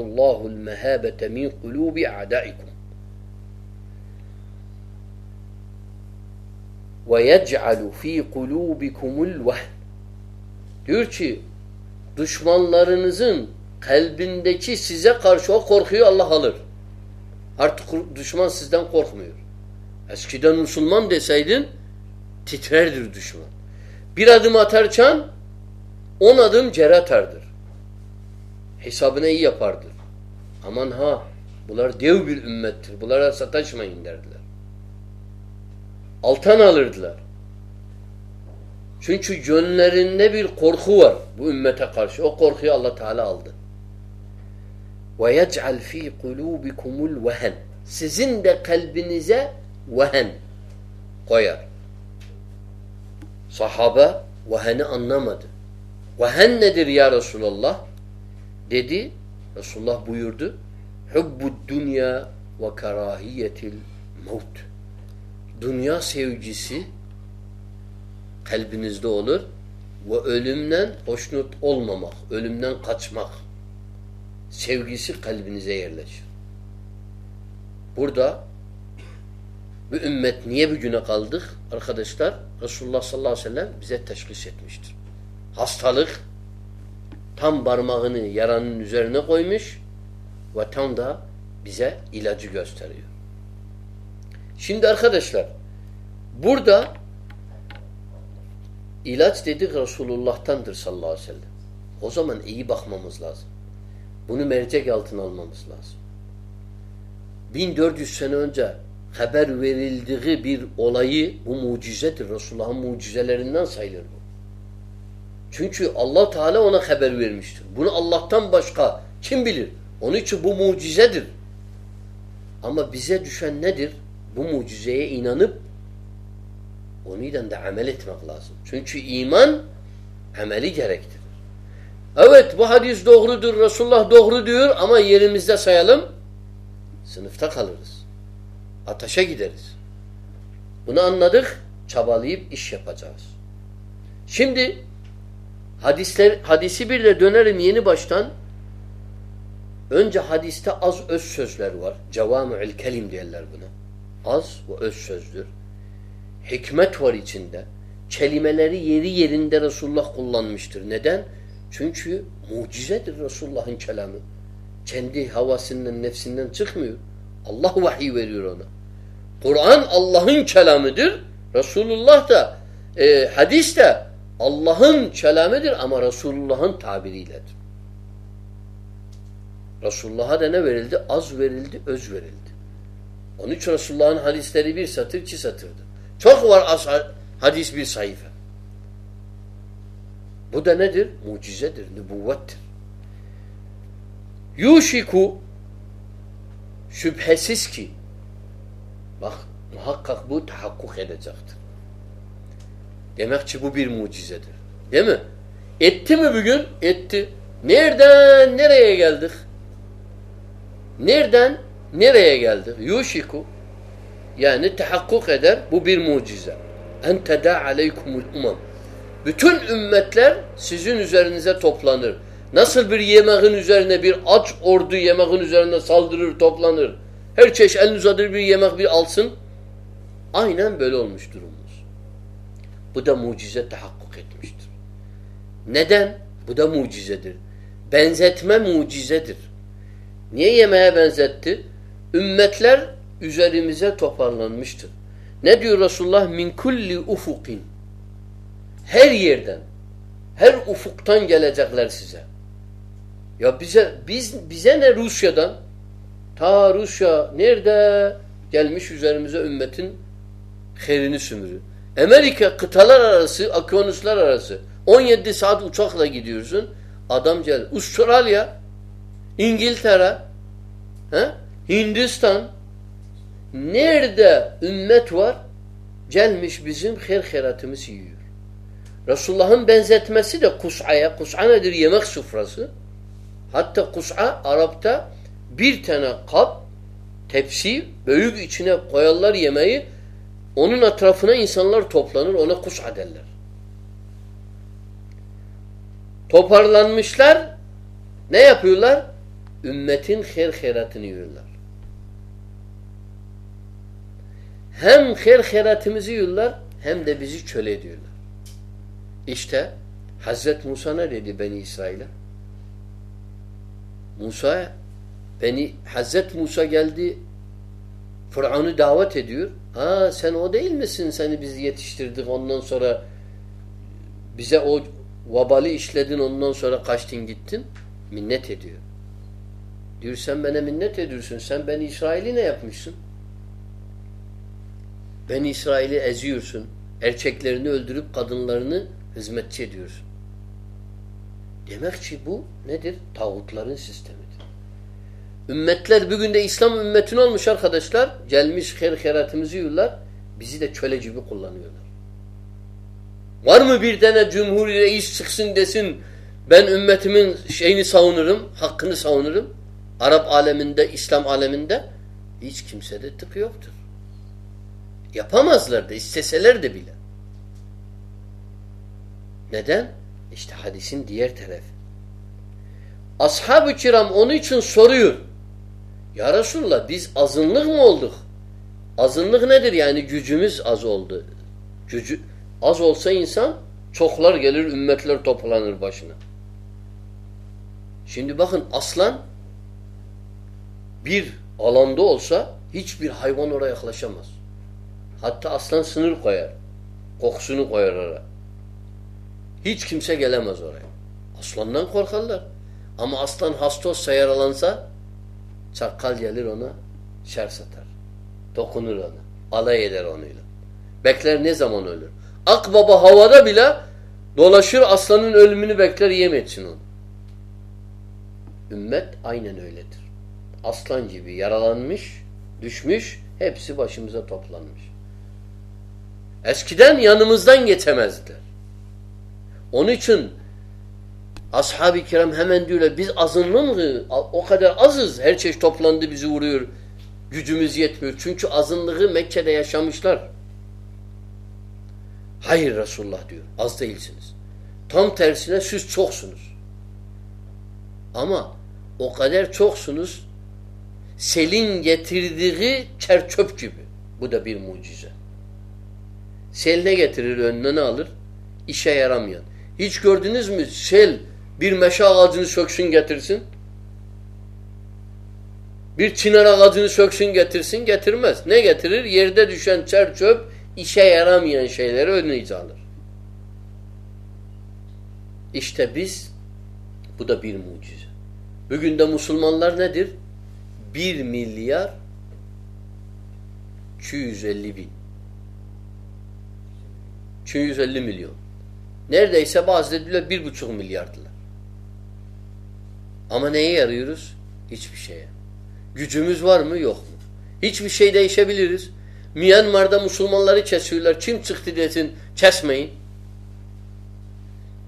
الْمَهَابَةَ مِنْ قُلُوبِ اَعْدَائِكُمْ وَيَجْعَلُ ف۪ي قُلُوبِكُمُ الْوَهْنِ Diyor ki düşmanlarınızın kalbindeki size karşı o korkuyu Allah alır. Artık düşman sizden korkmuyor. Eskiden Müslüman deseydin titrerdir düşman. Bir adım atarken on adım cere atardır. Hesabına iyi yapardır. Aman ha bunlar dev bir ümmettir. Bunlara sataşmayın derdiler. Altan alırdılar. Çünkü gönüllerinde bir korku var bu ümmete karşı. O korkuyu Allah Teala aldı. Ve yec'al fi kulubikumul vehen. Sizin de kalbinize vehen koyar. Sahabe veheni anlamadı. Vehen nedir ya Resulallah? Dedi, Resulullah buyurdu. Hubbud dünya ve karahiyetil mevt. Dünya sevgisi kalbinizde olur ve ölümden hoşnut olmamak, ölümden kaçmak sevgisi kalbinize yerleşir. Burada bu ümmet niye bugüne kaldık arkadaşlar? Resulullah sallallahu aleyhi ve sellem bize teşhis etmiştir. Hastalık tam parmağını yaranın üzerine koymuş ve tam da bize ilacı gösteriyor. Şimdi arkadaşlar burada ilaç dedik Resulullah'tandır sallallahu aleyhi ve sellem. O zaman iyi bakmamız lazım. Bunu mercek altına almamız lazım. 1400 sene önce haber verildiği bir olayı bu mucizedir. Resulullah'ın mucizelerinden sayılır bu. Çünkü Allah Teala ona haber vermiştir. Bunu Allah'tan başka kim bilir? Onun için bu mucizedir. Ama bize düşen nedir? Bu mucizeye inanıp onunla da amel etmek lazım. Çünkü iman ameli gerektirir. Evet bu hadis doğrudur. Resulullah doğru diyor ama yerimizde sayalım. Sınıfta kalırız. Ateşe gideriz. Bunu anladık. Çabalayıp iş yapacağız. Şimdi hadisler hadisi bir de dönerim yeni baştan. Önce hadiste az öz sözler var. Cevami'ül kelim diyorlar buna. Az ve öz sözdür. Hikmet var içinde. Kelimeleri yeri yerinde Resulullah kullanmıştır. Neden? Çünkü mucizedir Resulullah'ın kelamı. Kendi havasından, nefsinden çıkmıyor. Allah vahiy veriyor ona. Kur'an Allah'ın kelamıdır. Resulullah da e, hadis de Allah'ın kelamıdır ama Resulullah'ın tabiriyledir. Resulullah'a da ne verildi? Az verildi, öz verildi. Onun için Resulullah'ın hadisleri bir satır, iki satırdır. Çok var hadis bir sayfa. Bu da nedir? Mucizedir, nübüvvettir. Yuşiku şüphesiz ki bak muhakkak bu tahakkuk edecektir. Demek ki bu bir mucizedir. Değil mi? Etti mi bugün? Etti. Nereden nereye geldik? Nereden nereye geldik? Yuşiku yani tahakkuk eder. Bu bir mucize. En teda aleykumul umam. Bütün ümmetler sizin üzerinize toplanır. Nasıl bir yemeğin üzerine bir aç ordu yemeğin üzerine saldırır, toplanır. Her çeşit elini uzatır bir yemek bir alsın. Aynen böyle olmuş durumumuz. Bu da mucize tahakkuk etmiştir. Neden? Bu da mucizedir. Benzetme mucizedir. Niye yemeğe benzetti? Ümmetler üzerimize toparlanmıştır. Ne diyor Resulullah? Min kulli ufukin. Her yerden, her ufuktan gelecekler size. Ya bize biz bize ne Rusya'dan? Ta Rusya nerede gelmiş üzerimize ümmetin herini sümürü. Amerika kıtalar arası, okyanuslar arası 17 saat uçakla gidiyorsun. Adam gel. Avustralya, İngiltere, he? Hindistan nerede ümmet var gelmiş bizim her heratımızı yiyor. Resulullah'ın benzetmesi de kus'aya. Kus'a nedir? Yemek sufrası. Hatta kus'a Arap'ta bir tane kap, tepsi, büyük içine koyarlar yemeği. Onun etrafına insanlar toplanır. Ona kus'a derler. Toparlanmışlar. Ne yapıyorlar? Ümmetin her heratını yiyorlar. Hem her heratımızı yiyorlar hem de bizi köle ediyorlar. İşte Hazret Musa ne dedi Beni İsrail'e? Musa beni Hazret Musa geldi Fıraun'u davet ediyor. Ha sen o değil misin? Seni biz yetiştirdik ondan sonra bize o vabalı işledin ondan sonra kaçtın gittin. Minnet ediyor. Diyor sen bana minnet ediyorsun. Sen beni İsrail'i ne yapmışsın? Ben İsrail'i eziyorsun. Erkeklerini öldürüp kadınlarını hizmetçi ediyorsun. Demek ki bu nedir? Tağutların sistemidir. Ümmetler bugün de İslam ümmetin olmuş arkadaşlar. Gelmiş her heratımızı yiyorlar. Bizi de köle gibi kullanıyorlar. Var mı bir tane cumhur reis çıksın desin ben ümmetimin şeyini savunurum, hakkını savunurum. Arap aleminde, İslam aleminde hiç kimsede tık yoktur. Yapamazlar da isteseler de bile. Neden? İşte hadisin diğer tarafı. Ashab-ı kiram onun için soruyor. Ya Resulullah biz azınlık mı olduk? Azınlık nedir? Yani gücümüz az oldu. Gücü, az olsa insan çoklar gelir, ümmetler toplanır başına. Şimdi bakın aslan bir alanda olsa hiçbir hayvan oraya yaklaşamaz. Hatta aslan sınır koyar. Kokusunu koyar oraya. Hiç kimse gelemez oraya. Aslandan korkarlar. Ama aslan hasta olsa yaralansa çakkal gelir ona şer satar. Dokunur ona. Alay eder onuyla. Bekler ne zaman ölür. Akbaba havada bile dolaşır aslanın ölümünü bekler yem onu. Ümmet aynen öyledir. Aslan gibi yaralanmış, düşmüş, hepsi başımıza toplanmış. Eskiden yanımızdan geçemezdiler. Onun için ashab-ı kiram hemen diyorlar biz azınlığı o kadar azız her şey toplandı bizi vuruyor. Gücümüz yetmiyor. Çünkü azınlığı Mekke'de yaşamışlar. Hayır Resulullah diyor. Az değilsiniz. Tam tersine siz çoksunuz. Ama o kadar çoksunuz selin getirdiği çerçöp gibi. Bu da bir mucize. Sel ne getirir önüne ne alır? İşe yaramayan. Hiç gördünüz mü sel bir meşe ağacını söksün getirsin? Bir çınar ağacını söksün getirsin getirmez. Ne getirir? Yerde düşen çerçöp işe yaramayan şeyleri önüne alır. İşte biz bu da bir mucize. Bugün de Müslümanlar nedir? 1 milyar 250 bin. 250 milyon. Neredeyse bazı dediler bir buçuk milyardılar. Ama neye yarıyoruz? Hiçbir şeye. Gücümüz var mı? Yok mu? Hiçbir şey değişebiliriz. Myanmar'da Müslümanları kesiyorlar. Kim çıktı desin kesmeyin.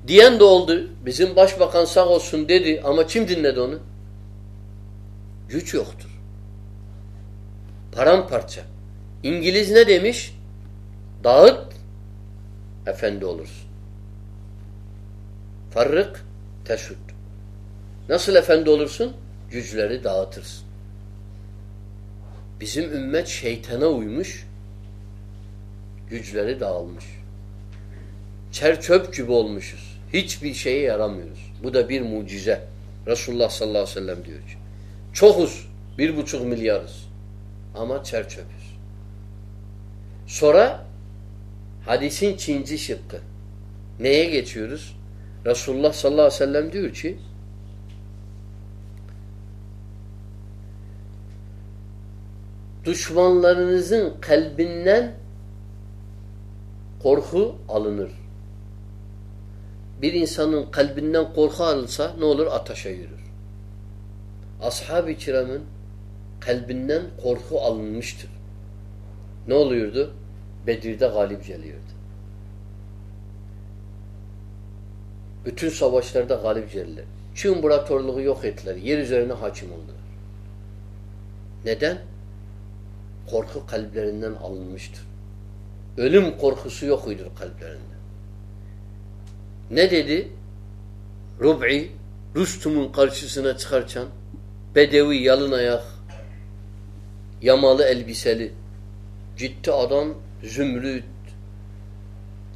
Diyen de oldu. Bizim başbakan sağ olsun dedi ama kim dinledi onu? Güç yoktur. Paramparça. İngiliz ne demiş? Dağıt, efendi olursun. Farrık, teşhüd. Nasıl efendi olursun? Güçleri dağıtırsın. Bizim ümmet şeytana uymuş, güçleri dağılmış. Çer çöp gibi olmuşuz. Hiçbir şeye yaramıyoruz. Bu da bir mucize. Resulullah sallallahu aleyhi ve sellem diyor ki. Çokuz. Bir buçuk milyarız. Ama çer çöpüz. Sonra hadisin Çinci şıkkı. Neye geçiyoruz? Resulullah sallallahu aleyhi ve sellem diyor ki düşmanlarınızın kalbinden korku alınır. Bir insanın kalbinden korku alınsa ne olur? Ataşa yürür. Ashab-ı kalbinden korku alınmıştır. Ne oluyordu? Bedir'de galip geliyordu. Bütün savaşlarda galip geldiler. Şu imparatorluğu yok ettiler. Yer üzerine hakim oldular. Neden? Korku kalplerinden alınmıştır. Ölüm korkusu yok uydur kalplerinde. Ne dedi? Rub'i Rustum'un karşısına çıkarken Bedevi yalın ayak yamalı elbiseli gitti adam zümrüt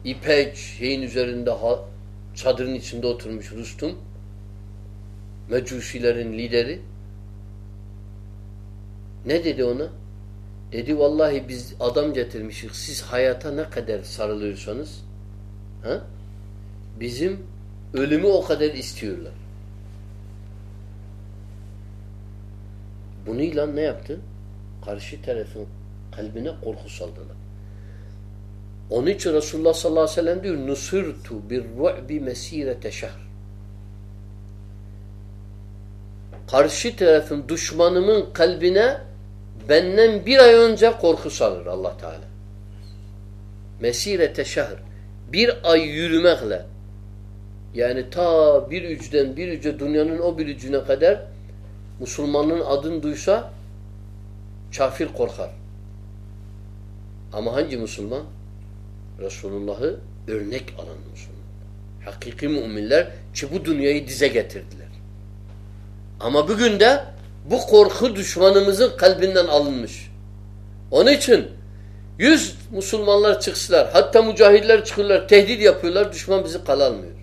ipek şeyin üzerinde çadırın içinde oturmuş Rustum Mecusilerin lideri ne dedi ona? Dedi vallahi biz adam getirmişiz. Siz hayata ne kadar sarılıyorsanız ha? bizim ölümü o kadar istiyorlar. Bununla ne yaptı? Karşı tarafın kalbine korku saldılar. Onun için Resulullah sallallahu aleyhi ve sellem diyor Nusirtu bir ru'bi mesirete şehr. Karşı tarafın düşmanımın kalbine benden bir ay önce korku salır Allah Teala. Mesirete şehr. Bir ay yürümekle yani ta bir ücden bir üce dünyanın o bir ücüne kadar Müslümanın adını duysa kafir korkar. Ama hangi Müslüman? Resulullah'ı örnek alan Müslüman. Hakiki müminler ki bu dünyayı dize getirdiler. Ama bugün de bu korku düşmanımızın kalbinden alınmış. Onun için yüz Müslümanlar çıksınlar, hatta mücahidler çıkırlar, tehdit yapıyorlar, düşman bizi kalalmıyor.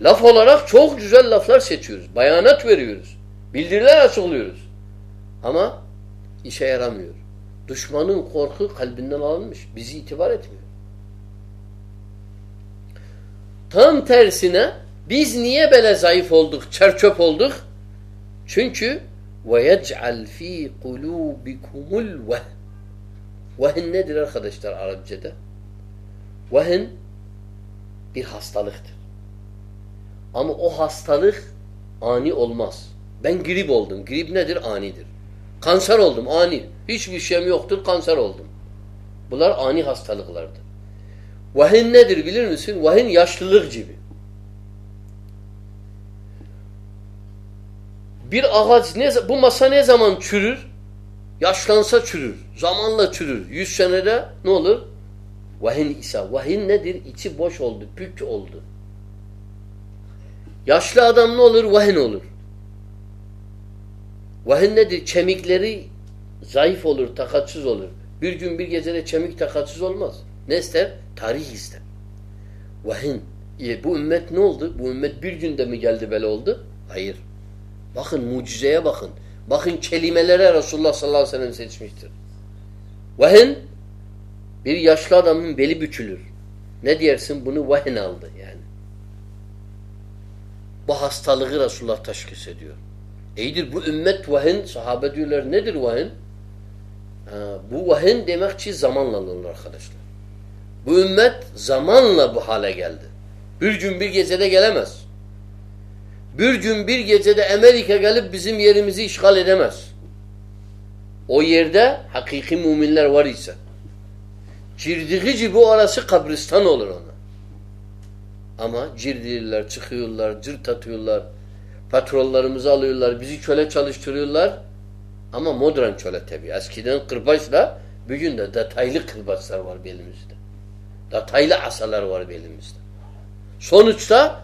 Laf olarak çok güzel laflar seçiyoruz. Bayanat veriyoruz. Bildiriler açıklıyoruz. Ama işe yaramıyor. Düşmanın korku kalbinden alınmış. Bizi itibar etmiyor. Tam tersine biz niye böyle zayıf olduk, çerçöp olduk? Çünkü وَيَجْعَلْ ف۪ي قُلُوبِكُمُ الْوَهْنِ Vahn nedir arkadaşlar Arapçada? Vahn bir hastalıktır. Ama o hastalık ani olmaz. Ben grip oldum. Grip nedir? Anidir. Kanser oldum. Ani. Hiçbir şeyim yoktur. Kanser oldum. Bunlar ani hastalıklardır. Vahin nedir bilir misin? Vahin yaşlılık gibi. Bir ağaç ne bu masa ne zaman çürür? Yaşlansa çürür. Zamanla çürür. Yüz senede ne olur? Vahin ise. Vahin nedir? İçi boş oldu. Pük oldu. Yaşlı adam ne olur? Vahin olur. Vahin nedir? Kemikleri zayıf olur, takatsız olur. Bir gün bir gecede kemik takatsız olmaz. Ne ister? Tarih ister. Vahin. E, bu ümmet ne oldu? Bu ümmet bir günde mi geldi böyle oldu? Hayır. Bakın mucizeye bakın. Bakın kelimelere Resulullah sallallahu aleyhi ve sellem seçmiştir. Vahin bir yaşlı adamın beli bükülür. Ne diyersin? Bunu vahin aldı yani. Bu hastalığı Resulullah teşhis ediyor. İyidir bu ümmet vahin, sahabe diyorlar nedir vahin? Ha, bu vahin demek ki zamanla alınır arkadaşlar. Bu ümmet zamanla bu hale geldi. Bir gün bir gecede gelemez. Bir gün bir gecede Amerika gelip bizim yerimizi işgal edemez. O yerde hakiki müminler var ise. Girdiği gibi orası kabristan olur ona. Ama girdiler, çıkıyorlar, cırt atıyorlar. Patrollarımızı alıyorlar, bizi köle çalıştırıyorlar. Ama modern köle tabi. Eskiden kırbaçla bugün de detaylı kırbaçlar var belimizde. Detaylı asalar var belimizde. Sonuçta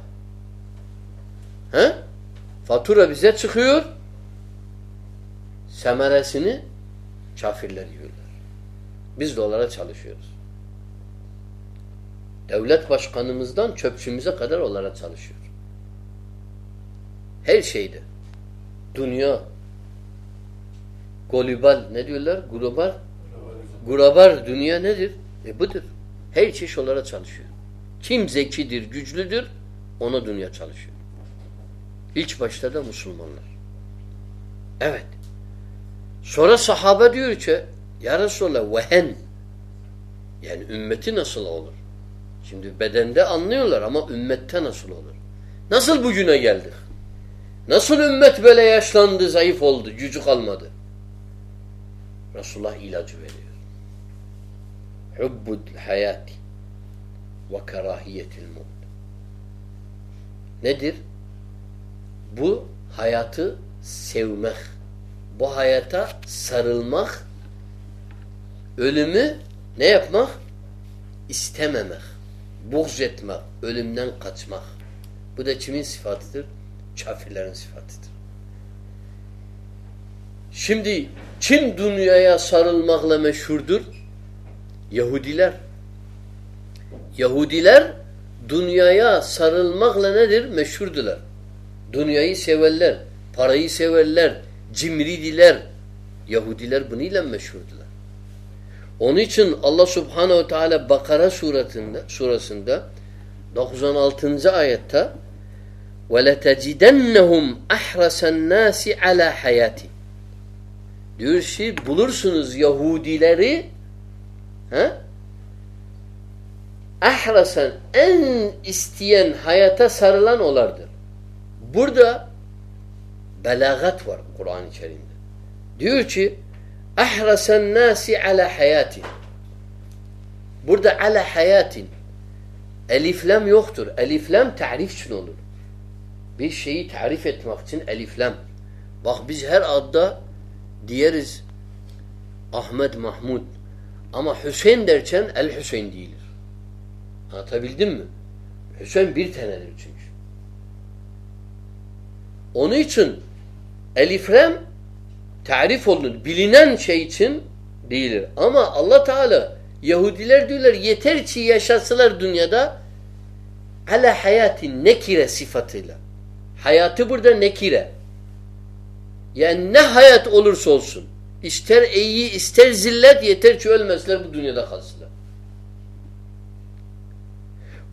he, fatura bize çıkıyor. Semeresini kafirler yiyorlar. Biz de onlara çalışıyoruz. Devlet başkanımızdan çöpçümüze kadar onlara çalışıyor. Her şeyde. Dünya global ne diyorlar? Global global dünya nedir? E budur. Her çeşit onlara çalışıyor. Kim zekidir, güçlüdür ona dünya çalışıyor. İlk başta da Müslümanlar. Evet. Sonra sahabe diyor ki Ya Resulallah vehen yani ümmeti nasıl olur? Şimdi bedende anlıyorlar ama ümmette nasıl olur? Nasıl bugüne geldik? Nasıl ümmet böyle yaşlandı, zayıf oldu, gücü kalmadı? Resulullah ilacı veriyor. Hubbul hayati ve kerahiyetil mut. Nedir? Bu hayatı sevmek. Bu hayata sarılmak. Ölümü ne yapmak? İstememek. Buğz etmek. Ölümden kaçmak. Bu da kimin sıfatıdır? Kafirlerin sıfatıdır. Şimdi kim dünyaya sarılmakla meşhurdur? Yahudiler. Yahudiler dünyaya sarılmakla nedir? Meşhurdular. Dünyayı severler, parayı severler, cimridiler. Yahudiler bununla meşhurdular. Onun için Allah Subhanahu Teala Bakara suratında, surasında 96. ayette وَلَتَجِدَنَّهُمْ أَحْرَسَ النَّاسِ عَلَى حَيَاتِ Diyor ki bulursunuz Yahudileri He? Ahrasan en isteyen hayata sarılan olardır. Burada belagat var Kur'an-ı Kerim'de. Diyor ki ahrasan nasi ala hayatin. Burada ala hayatin eliflem yoktur. Eliflem tarif için olur. Bir şeyi tarif etmek için eliflem. Bak biz her adda diyeriz Ahmet Mahmud ama Hüseyin derken El Hüseyin değilir. Anlatabildim mi? Hüseyin bir tanedir çünkü. Onun için eliflem tarif olunur. Bilinen şey için değildir. Ama Allah Teala Yahudiler diyorlar yeter ki yaşasılar dünyada ala hayatin nekire sıfatıyla. Hayatı burada nekire. Yani ne hayat olursa olsun. ister iyi ister zillet yeter ki ölmezler bu dünyada kalsınlar.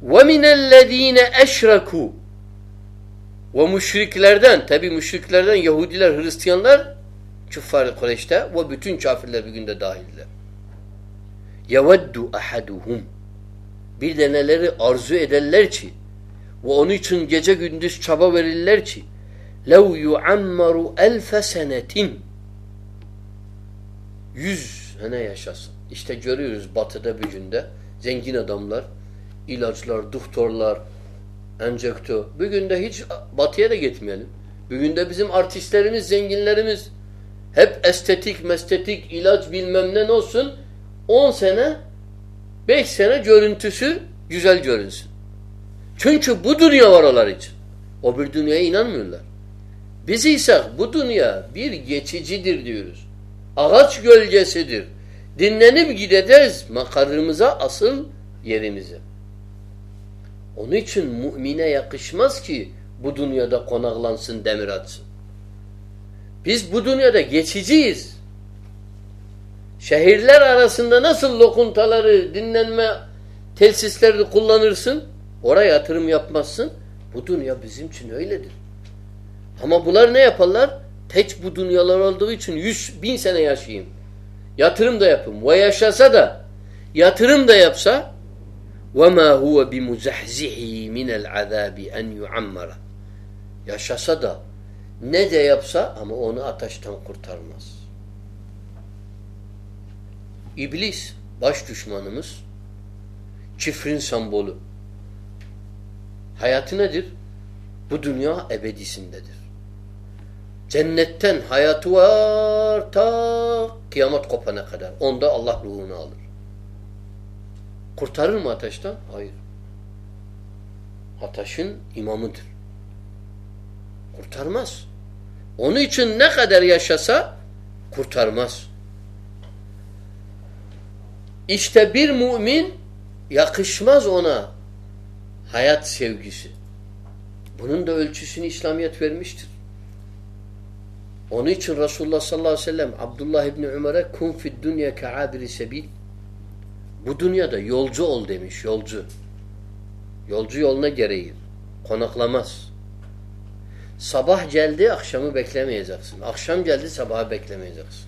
وَمِنَ الَّذ۪ينَ اَشْرَكُوا Ve müşriklerden, tabi müşriklerden Yahudiler, Hristiyanlar küffar Kureyş'te ve bütün kafirler bir günde dahiller. يَوَدُّ اَحَدُهُمْ Bir de neleri arzu ederler ki ve onun için gece gündüz çaba verirler ki لَوْ يُعَمَّرُ أَلْفَ سَنَةٍ Yüz sene yaşasın. İşte görüyoruz batıda bir günde zengin adamlar, ilaçlar, doktorlar, enjektör. Bugün de hiç batıya da gitmeyelim. Bugün de bizim artistlerimiz, zenginlerimiz hep estetik, mestetik, ilaç bilmem ne olsun 10 sene 5 sene görüntüsü güzel görünsün. Çünkü bu dünya var onlar için. O bir dünyaya inanmıyorlar. Biz ise bu dünya bir geçicidir diyoruz. Ağaç gölgesidir. Dinlenip gideceğiz makarımıza, asıl yerimize. Onun için mümine yakışmaz ki bu dünyada konaklansın, demir atsın. Biz bu dünyada geçiciyiz. Şehirler arasında nasıl lokuntaları, dinlenme tesislerini kullanırsın, oraya yatırım yapmazsın. Bu dünya bizim için öyledir. Ama bunlar ne yaparlar? Tek bu dünyalar olduğu için yüz bin sene yaşayayım. Yatırım da yapayım. Ve yaşasa da yatırım da yapsa وَمَا هُوَ بِمُزَحْزِحِهِ مِنَ الْعَذَابِ اَنْ يُعَمَّرَ Yaşasa da ne de yapsa ama onu ateşten kurtarmaz. İblis baş düşmanımız çifrin sembolü. Hayatı nedir? Bu dünya ebedisindedir. Cennetten hayatı var ta kıyamet kopana kadar. Onda Allah ruhunu alır. Kurtarır mı ateşten? Hayır. Ateşin imamıdır. Kurtarmaz. Onun için ne kadar yaşasa kurtarmaz. İşte bir mümin yakışmaz ona hayat sevgisi. Bunun da ölçüsünü İslamiyet vermiştir. Onun için Resulullah sallallahu aleyhi ve sellem Abdullah İbni Ömer'e kun fid dünya ka'abiri sebil bu dünyada yolcu ol demiş, yolcu. Yolcu yoluna gereği. Konaklamaz. Sabah geldi, akşamı beklemeyeceksin. Akşam geldi, sabahı beklemeyeceksin.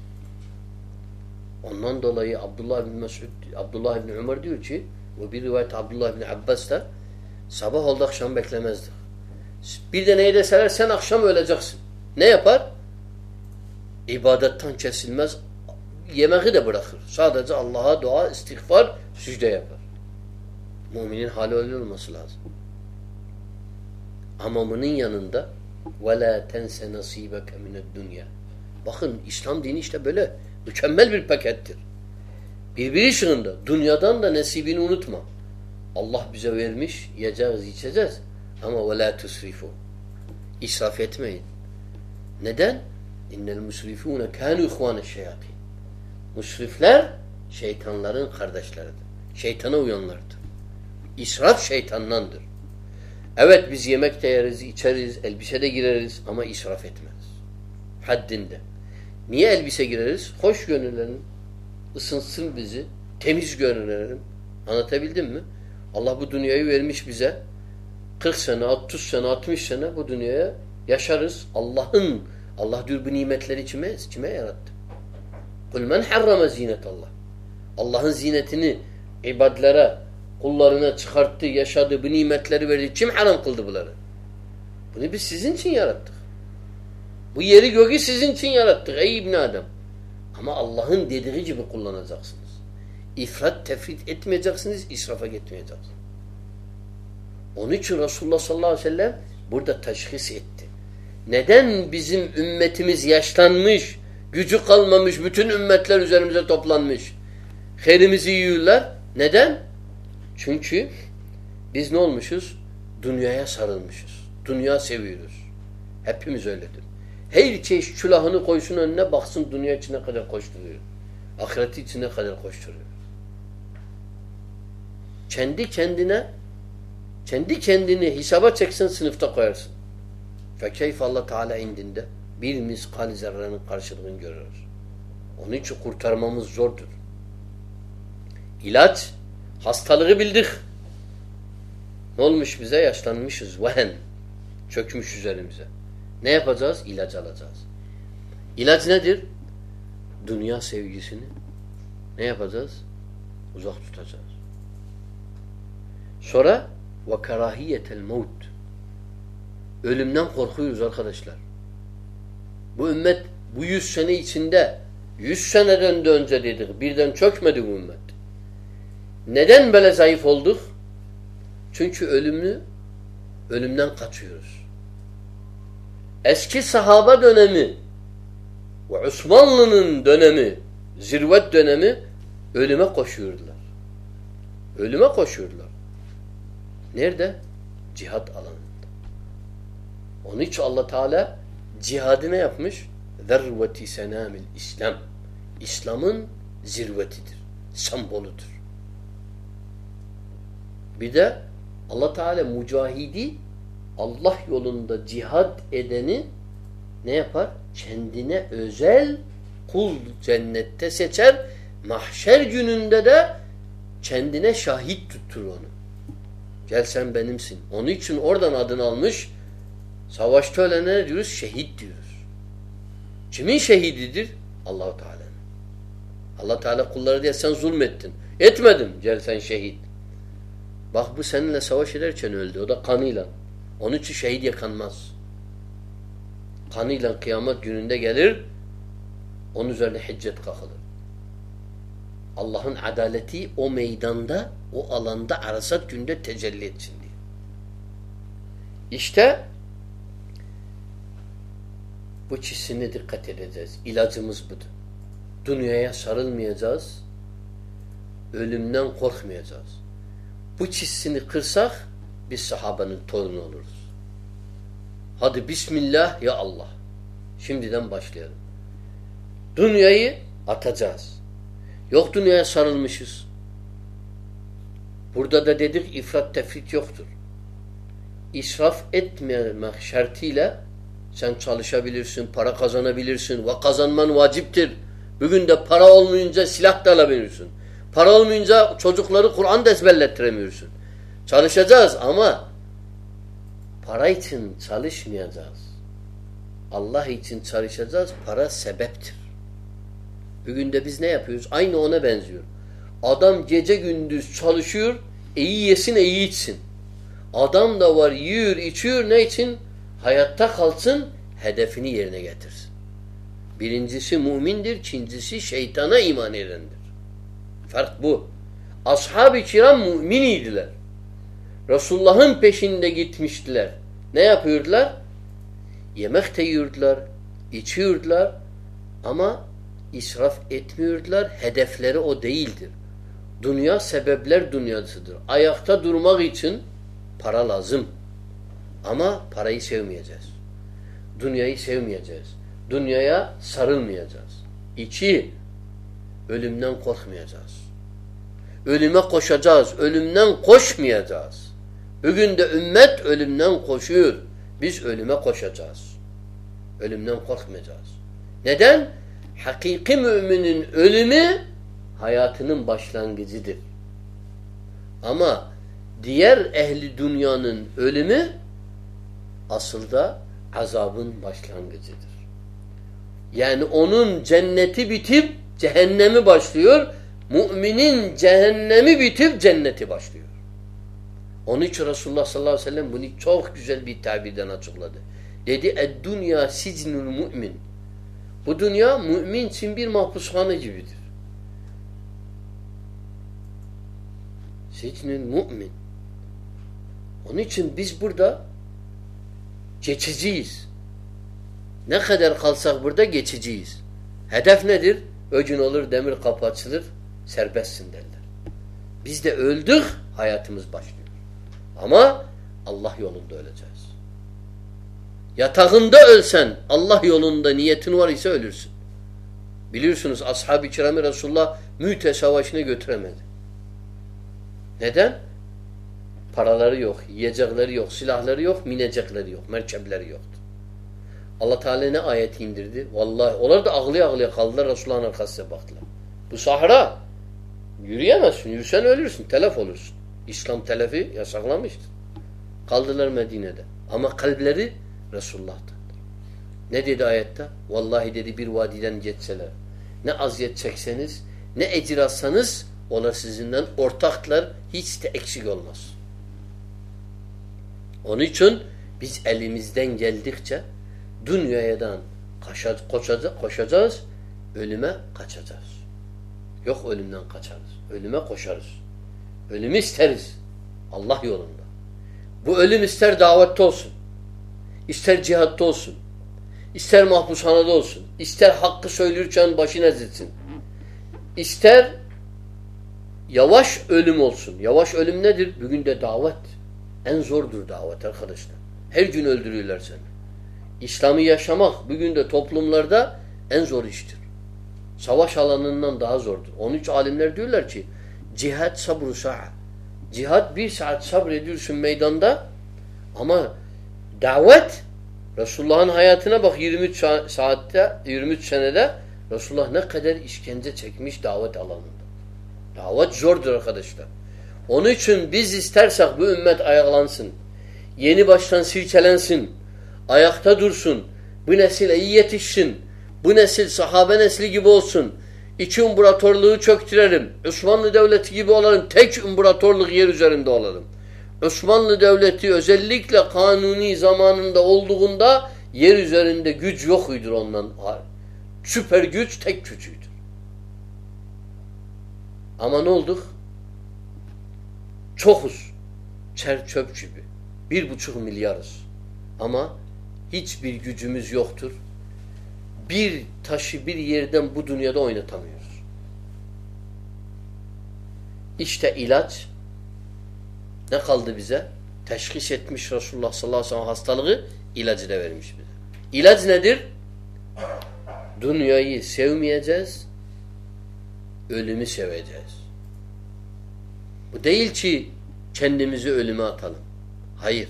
Ondan dolayı Abdullah bin Mesud, Abdullah bin Ömer diyor ki, ve bir rivayet Abdullah bin Abbas da sabah oldu akşam beklemezdi. Bir de neyi deseler sen akşam öleceksin. Ne yapar? İbadetten kesilmez, yemeği de bırakır. Sadece Allah'a dua, istiğfar, sücde yapar. Müminin hali öyle olması lazım. Ama bunun yanında وَلَا تَنْسَ نَصِيبَكَ مِنَ الدُّنْيَا Bakın İslam dini işte böyle. Mükemmel bir pakettir. Birbiri ışığında. Dünyadan da nasibini unutma. Allah bize vermiş, yiyeceğiz, içeceğiz. Ama ve la tusrifu. İsraf etmeyin. Neden? İnnel musrifûne kânû ihvâne şeyatîn. Musrifler şeytanların kardeşleridir. Şeytana uyanlardır. İsraf şeytandandır. Evet biz yemek de yeriz, içeriz, elbise de gireriz ama israf etmez. Haddinde. Niye elbise gireriz? Hoş gönüllerin, ısınsın bizi, temiz görünelim. Anlatabildim mi? Allah bu dünyayı vermiş bize. 40 sene, 30 sene, 60 sene bu dünyaya yaşarız. Allah'ın, Allah diyor bu nimetleri kime, kime yarattı? Kul men harrama zinetallah. Allah'ın zinetini ibadlere, kullarına çıkarttı, yaşadı, bu nimetleri verdi. Kim haram kıldı bunları? Bunu biz sizin için yarattık. Bu yeri göğü sizin için yarattık ey İbn Adem. Ama Allah'ın dediği gibi kullanacaksınız. İfrat, tefrit etmeyeceksiniz, israfa gitmeyeceksiniz. Onun için Resulullah sallallahu aleyhi ve sellem burada teşhis etti. Neden bizim ümmetimiz yaşlanmış, gücü kalmamış, bütün ümmetler üzerimize toplanmış. Herimizi yiyorlar. Neden? Çünkü biz ne olmuşuz? Dünyaya sarılmışız. Dünya seviyoruz. Hepimiz öyledir. Her çeşit külahını koysun önüne baksın dünya içine kadar koşturuyor. Ahireti içine kadar koşturuyor. Kendi kendine kendi kendini hesaba çeksen sınıfta koyarsın. Fekeyf Allah Teala indinde bir miskal zerrenin karşılığını görürüz. Onun için kurtarmamız zordur. İlaç, hastalığı bildik. Ne olmuş bize? Yaşlanmışız. Vehen. Çökmüş üzerimize. Ne yapacağız? İlaç alacağız. İlaç nedir? Dünya sevgisini ne yapacağız? Uzak tutacağız. Sonra ve karahiyetel mevt. Ölümden korkuyoruz arkadaşlar. Bu ümmet bu yüz sene içinde yüz seneden de önce dedik. Birden çökmedi bu ümmet. Neden böyle zayıf olduk? Çünkü ölümlü ölümden kaçıyoruz. Eski sahaba dönemi ve Osmanlı'nın dönemi, zirvet dönemi ölüme koşuyordular. Ölüme koşuyordular. Nerede? Cihat alanında. Onun için Allah Teala cihadı ne yapmış? Zerveti senamil İslam. İslam'ın zirvetidir. Semboludur. Bir de Allah Teala mücahidi Allah yolunda cihad edeni ne yapar? Kendine özel kul cennette seçer. Mahşer gününde de kendine şahit tuttur onu. Gel sen benimsin. Onun için oradan adını almış. Savaşta ölene ne diyoruz? Şehit diyoruz. Kimin şehididir? Allahu Teala'nın. Allah Teala kulları diye sen zulmettin. Etmedim. Gel sen şehit. Bak bu seninle savaş ederken öldü. O da kanıyla. Onun için şehit yakanmaz. Kanıyla kıyamet gününde gelir. Onun üzerine hiccet kalkılır. Allah'ın adaleti o meydanda, o alanda arasat günde tecelli etsin diye. İşte bu çizsine dikkat edeceğiz. İlacımız budur. Dünyaya sarılmayacağız. Ölümden korkmayacağız. Bu çizsini kırsak biz sahabenin torunu oluruz. Hadi Bismillah ya Allah. Şimdiden başlayalım. Dünyayı atacağız. Yok dünyaya sarılmışız. Burada da dedik ifrat tefrit yoktur. İsraf etmemek şartıyla sen çalışabilirsin, para kazanabilirsin ve kazanman vaciptir. Bugün de para olmayınca silah da alabilirsin. Para olmayınca çocukları Kur'an da. Çalışacağız ama para için çalışmayacağız. Allah için çalışacağız. Para sebeptir. Bugün de biz ne yapıyoruz? Aynı ona benziyor. Adam gece gündüz çalışıyor, iyi yesin, iyi içsin. Adam da var yiyor, içiyor ne için? Hayatta kalsın, hedefini yerine getirsin. Birincisi mümindir, ikincisi şeytana iman edendir. Fark bu. Ashab-ı kiram müminiydiler. Resulullah'ın peşinde gitmiştiler. Ne yapıyordular? Yemek de yiyordular, içiyordular ama israf etmiyordular. Hedefleri o değildir. Dünya sebepler dünyasıdır. Ayakta durmak için para lazım. Ama parayı sevmeyeceğiz. Dünyayı sevmeyeceğiz. Dünyaya sarılmayacağız. İki, ölümden korkmayacağız. Ölüme koşacağız. Ölümden koşmayacağız. Bugün de ümmet ölümden koşuyor. Biz ölüme koşacağız. Ölümden korkmayacağız. Neden? Hakiki müminin ölümü hayatının başlangıcıdır. Ama diğer ehli dünyanın ölümü aslında azabın başlangıcıdır. Yani onun cenneti bitip cehennemi başlıyor. Müminin cehennemi bitip cenneti başlıyor. Onun için Resulullah sallallahu aleyhi ve sellem bunu çok güzel bir tabirden açıkladı. Dedi ed-dünya sicnul mümin. Bu dünya mümin için bir mahpushane gibidir. Sicnul mümin. Onun için biz burada geçiciyiz. Ne kadar kalsak burada geçiciyiz. Hedef nedir? Öcün olur, demir kapı açılır, serbestsin derler. Biz de öldük, hayatımız başlıyor. Ama Allah yolunda öleceğiz. Yatağında ölsen, Allah yolunda niyetin var ise ölürsün. Biliyorsunuz ashab-ı kiramı Resulullah Müte savaşına götüremedi. Neden? Paraları yok, yiyecekleri yok, silahları yok, minecekleri yok, merkepleri yoktu. Allah Teala ne ayet indirdi? Vallahi onlar da ağlıya ağlıya kaldılar Resulullah'ın arkasına baktılar. Bu sahra. Yürüyemezsin. Yürüsen ölürsün. Telef olursun. İslam telefi yasaklamıştır. Kaldılar Medine'de. Ama kalpleri Resulullah'ta. Ne dedi ayette? Vallahi dedi bir vadiden geçseler. Ne aziyet çekseniz, ne ecir alsanız onlar sizinden ortaklar hiç de eksik olmaz. Onun için biz elimizden geldikçe dünyadan koşacağız, ölüme kaçacağız. Yok ölümden kaçarız. Ölüme koşarız. Ölümü isteriz. Allah yolunda. Bu ölüm ister davette olsun. İster cihatta olsun. ister mahpushanede olsun. ister hakkı söylürken başını ezilsin. İster yavaş ölüm olsun. Yavaş ölüm nedir? Bugün de davet. En zordur davet arkadaşlar. Her gün öldürüyorlar seni. İslam'ı yaşamak bugün de toplumlarda en zor iştir. Savaş alanından daha zordur. Onun için alimler diyorlar ki cihat sabru sa'a. Cihat bir saat sabrediyorsun meydanda ama davet Resulullah'ın hayatına bak 23 saatte 23 senede Resulullah ne kadar işkence çekmiş davet alanında. Davet zordur arkadaşlar. Onun için biz istersek bu ümmet ayaklansın. Yeni baştan silkelensin. Ayakta dursun. Bu nesil iyi yetişsin. Bu nesil sahabe nesli gibi olsun. İki imparatorluğu çöktürelim. Osmanlı Devleti gibi olalım. Tek imparatorluk yer üzerinde olalım. Osmanlı Devleti özellikle kanuni zamanında olduğunda yer üzerinde güç yokuydur ondan. Süper güç tek gücüydür. Ama ne olduk? Çokuz. Çer çöp gibi. Bir buçuk milyarız. Ama hiçbir gücümüz yoktur. Bir taşı bir yerden bu dünyada oynatamıyoruz. İşte ilaç ne kaldı bize? Teşhis etmiş Resulullah sallallahu aleyhi ve sellem hastalığı ilacı da vermiş bize. İlaç nedir? Dünyayı sevmeyeceğiz, ölümü seveceğiz. Bu değil ki kendimizi ölüme atalım. Hayır.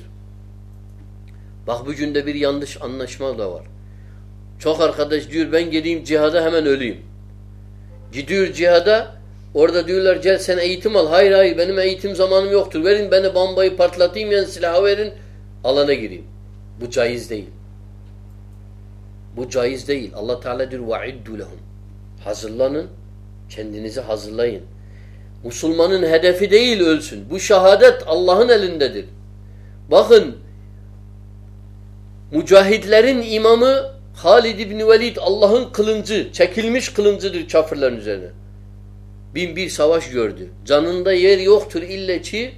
Bak bugün de bir yanlış anlaşma da var. Çok arkadaş diyor ben gideyim cihada hemen öleyim. Gidiyor cihada Orada diyorlar gel sen eğitim al. Hayır hayır benim eğitim zamanım yoktur. Verin beni bombayı patlatayım yani silahı verin alana gireyim. Bu caiz değil. Bu caiz değil. Allah Teala diyor vaiddu lehum. Hazırlanın. Kendinizi hazırlayın. Musulmanın hedefi değil ölsün. Bu şehadet Allah'ın elindedir. Bakın mücahitlerin imamı Halid İbni Velid Allah'ın kılıncı, çekilmiş kılıncıdır kafirlerin üzerine. Bin bir savaş gördü. Canında yer yoktur ille ki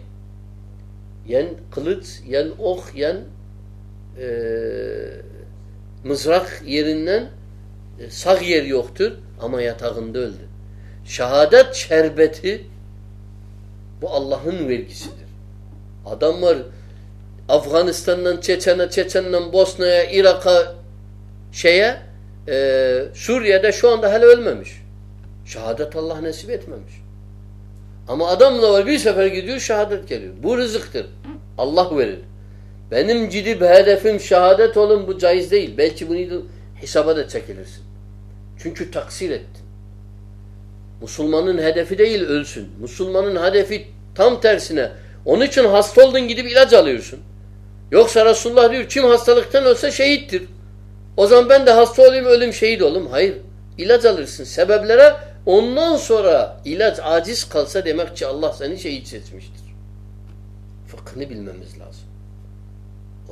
yen kılıç, yen ok, yen e, mızrak yerinden e, sağ yer yoktur ama yatağında öldü. Şehadet şerbeti bu Allah'ın vergisidir. Adam var Afganistan'dan Çeçen'e, Çeçen'den Bosna'ya, Irak'a şeye e, Suriye'de şu anda hala ölmemiş. Şehadet Allah nasip etmemiş. Ama adam da var bir sefer gidiyor şehadet geliyor. Bu rızıktır. Allah verir. Benim gidip hedefim şehadet olun bu caiz değil. Belki bunu hesaba da çekilirsin. Çünkü taksir ettin. Müslümanın hedefi değil ölsün. Müslümanın hedefi tam tersine. Onun için hasta oldun gidip ilaç alıyorsun. Yoksa Resulullah diyor kim hastalıktan ölse şehittir. O zaman ben de hasta olayım ölüm şehit olayım. Hayır. İlaç alırsın. Sebeplere Ondan sonra ilaç aciz kalsa demek ki Allah seni şehit seçmiştir. Fıkhını bilmemiz lazım.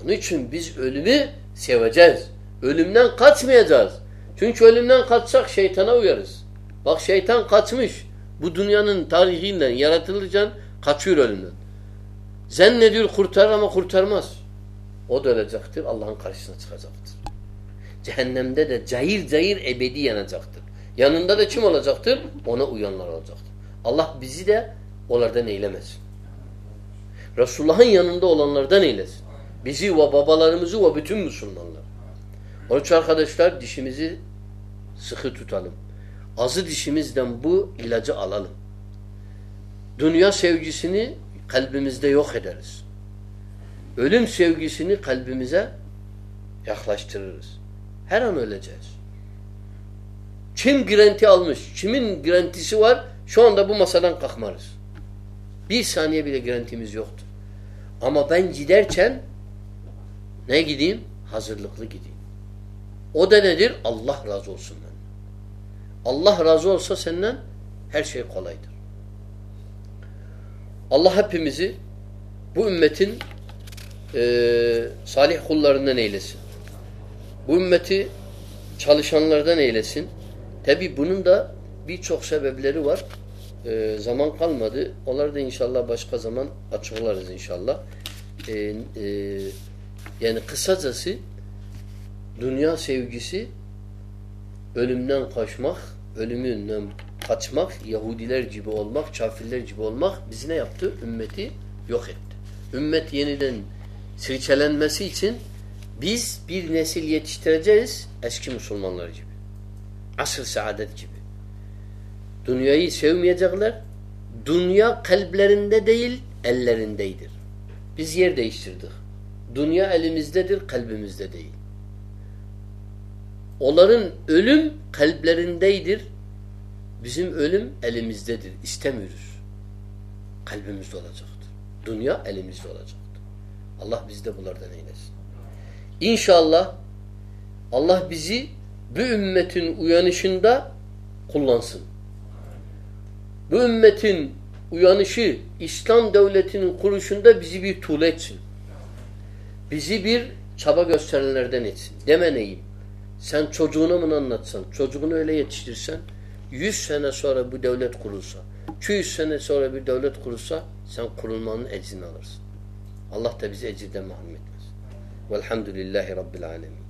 Onun için biz ölümü seveceğiz. Ölümden kaçmayacağız. Çünkü ölümden kaçsak şeytana uyarız. Bak şeytan kaçmış. Bu dünyanın tarihinden yaratılırken kaçıyor ölümden. Zannediyor kurtarır ama kurtarmaz. O da ölecektir. Allah'ın karşısına çıkacaktır. Cehennemde de cayır cayır ebedi yanacaktır. Yanında da kim olacaktır? Ona uyanlar olacaktır. Allah bizi de onlardan eylemesin. Resulullah'ın yanında olanlardan eylesin. Bizi ve babalarımızı ve bütün Müslümanlar. Onun için arkadaşlar dişimizi sıkı tutalım. Azı dişimizden bu ilacı alalım. Dünya sevgisini kalbimizde yok ederiz. Ölüm sevgisini kalbimize yaklaştırırız. Her an öleceğiz. Kim girenti almış, kimin girentisi var şu anda bu masadan kalkmarız. Bir saniye bile girentimiz yoktur. Ama ben giderken ne gideyim? Hazırlıklı gideyim. O da nedir? Allah razı olsun ben. Allah razı olsa senden her şey kolaydır. Allah hepimizi bu ümmetin e, salih kullarından eylesin. Bu ümmeti çalışanlardan eylesin. Tabi bunun da birçok sebepleri var. E, zaman kalmadı. Onları da inşallah başka zaman açıklarız inşallah. E, e, yani kısacası dünya sevgisi ölümden kaçmak, ölümünden kaçmak, Yahudiler gibi olmak, kafirler gibi olmak bizi ne yaptı? Ümmeti yok etti. Ümmet yeniden sirkelenmesi için biz bir nesil yetiştireceğiz eski Müslümanlar gibi. Asr saadet gibi. Dünyayı sevmeyecekler. Dünya kalplerinde değil, ellerindeydir. Biz yer değiştirdik. Dünya elimizdedir, kalbimizde değil. Onların ölüm kalplerindeydir. Bizim ölüm elimizdedir. İstemiyoruz. Kalbimizde olacaktır. Dünya elimizde olacaktır. Allah bizde bunlardan eylesin. İnşallah Allah bizi bu ümmetin uyanışında kullansın. Bu ümmetin uyanışı İslam devletinin kuruşunda bizi bir tuğla etsin. Bizi bir çaba gösterenlerden etsin. Deme neyim? Sen çocuğuna mı anlatsan, çocuğunu öyle yetiştirsen, yüz sene sonra bu devlet kurulsa, 200 sene sonra bir devlet kurulsa, sen kurulmanın ecrini alırsın. Allah da bizi ecirden mahrum etmez. Velhamdülillahi Rabbil alemin.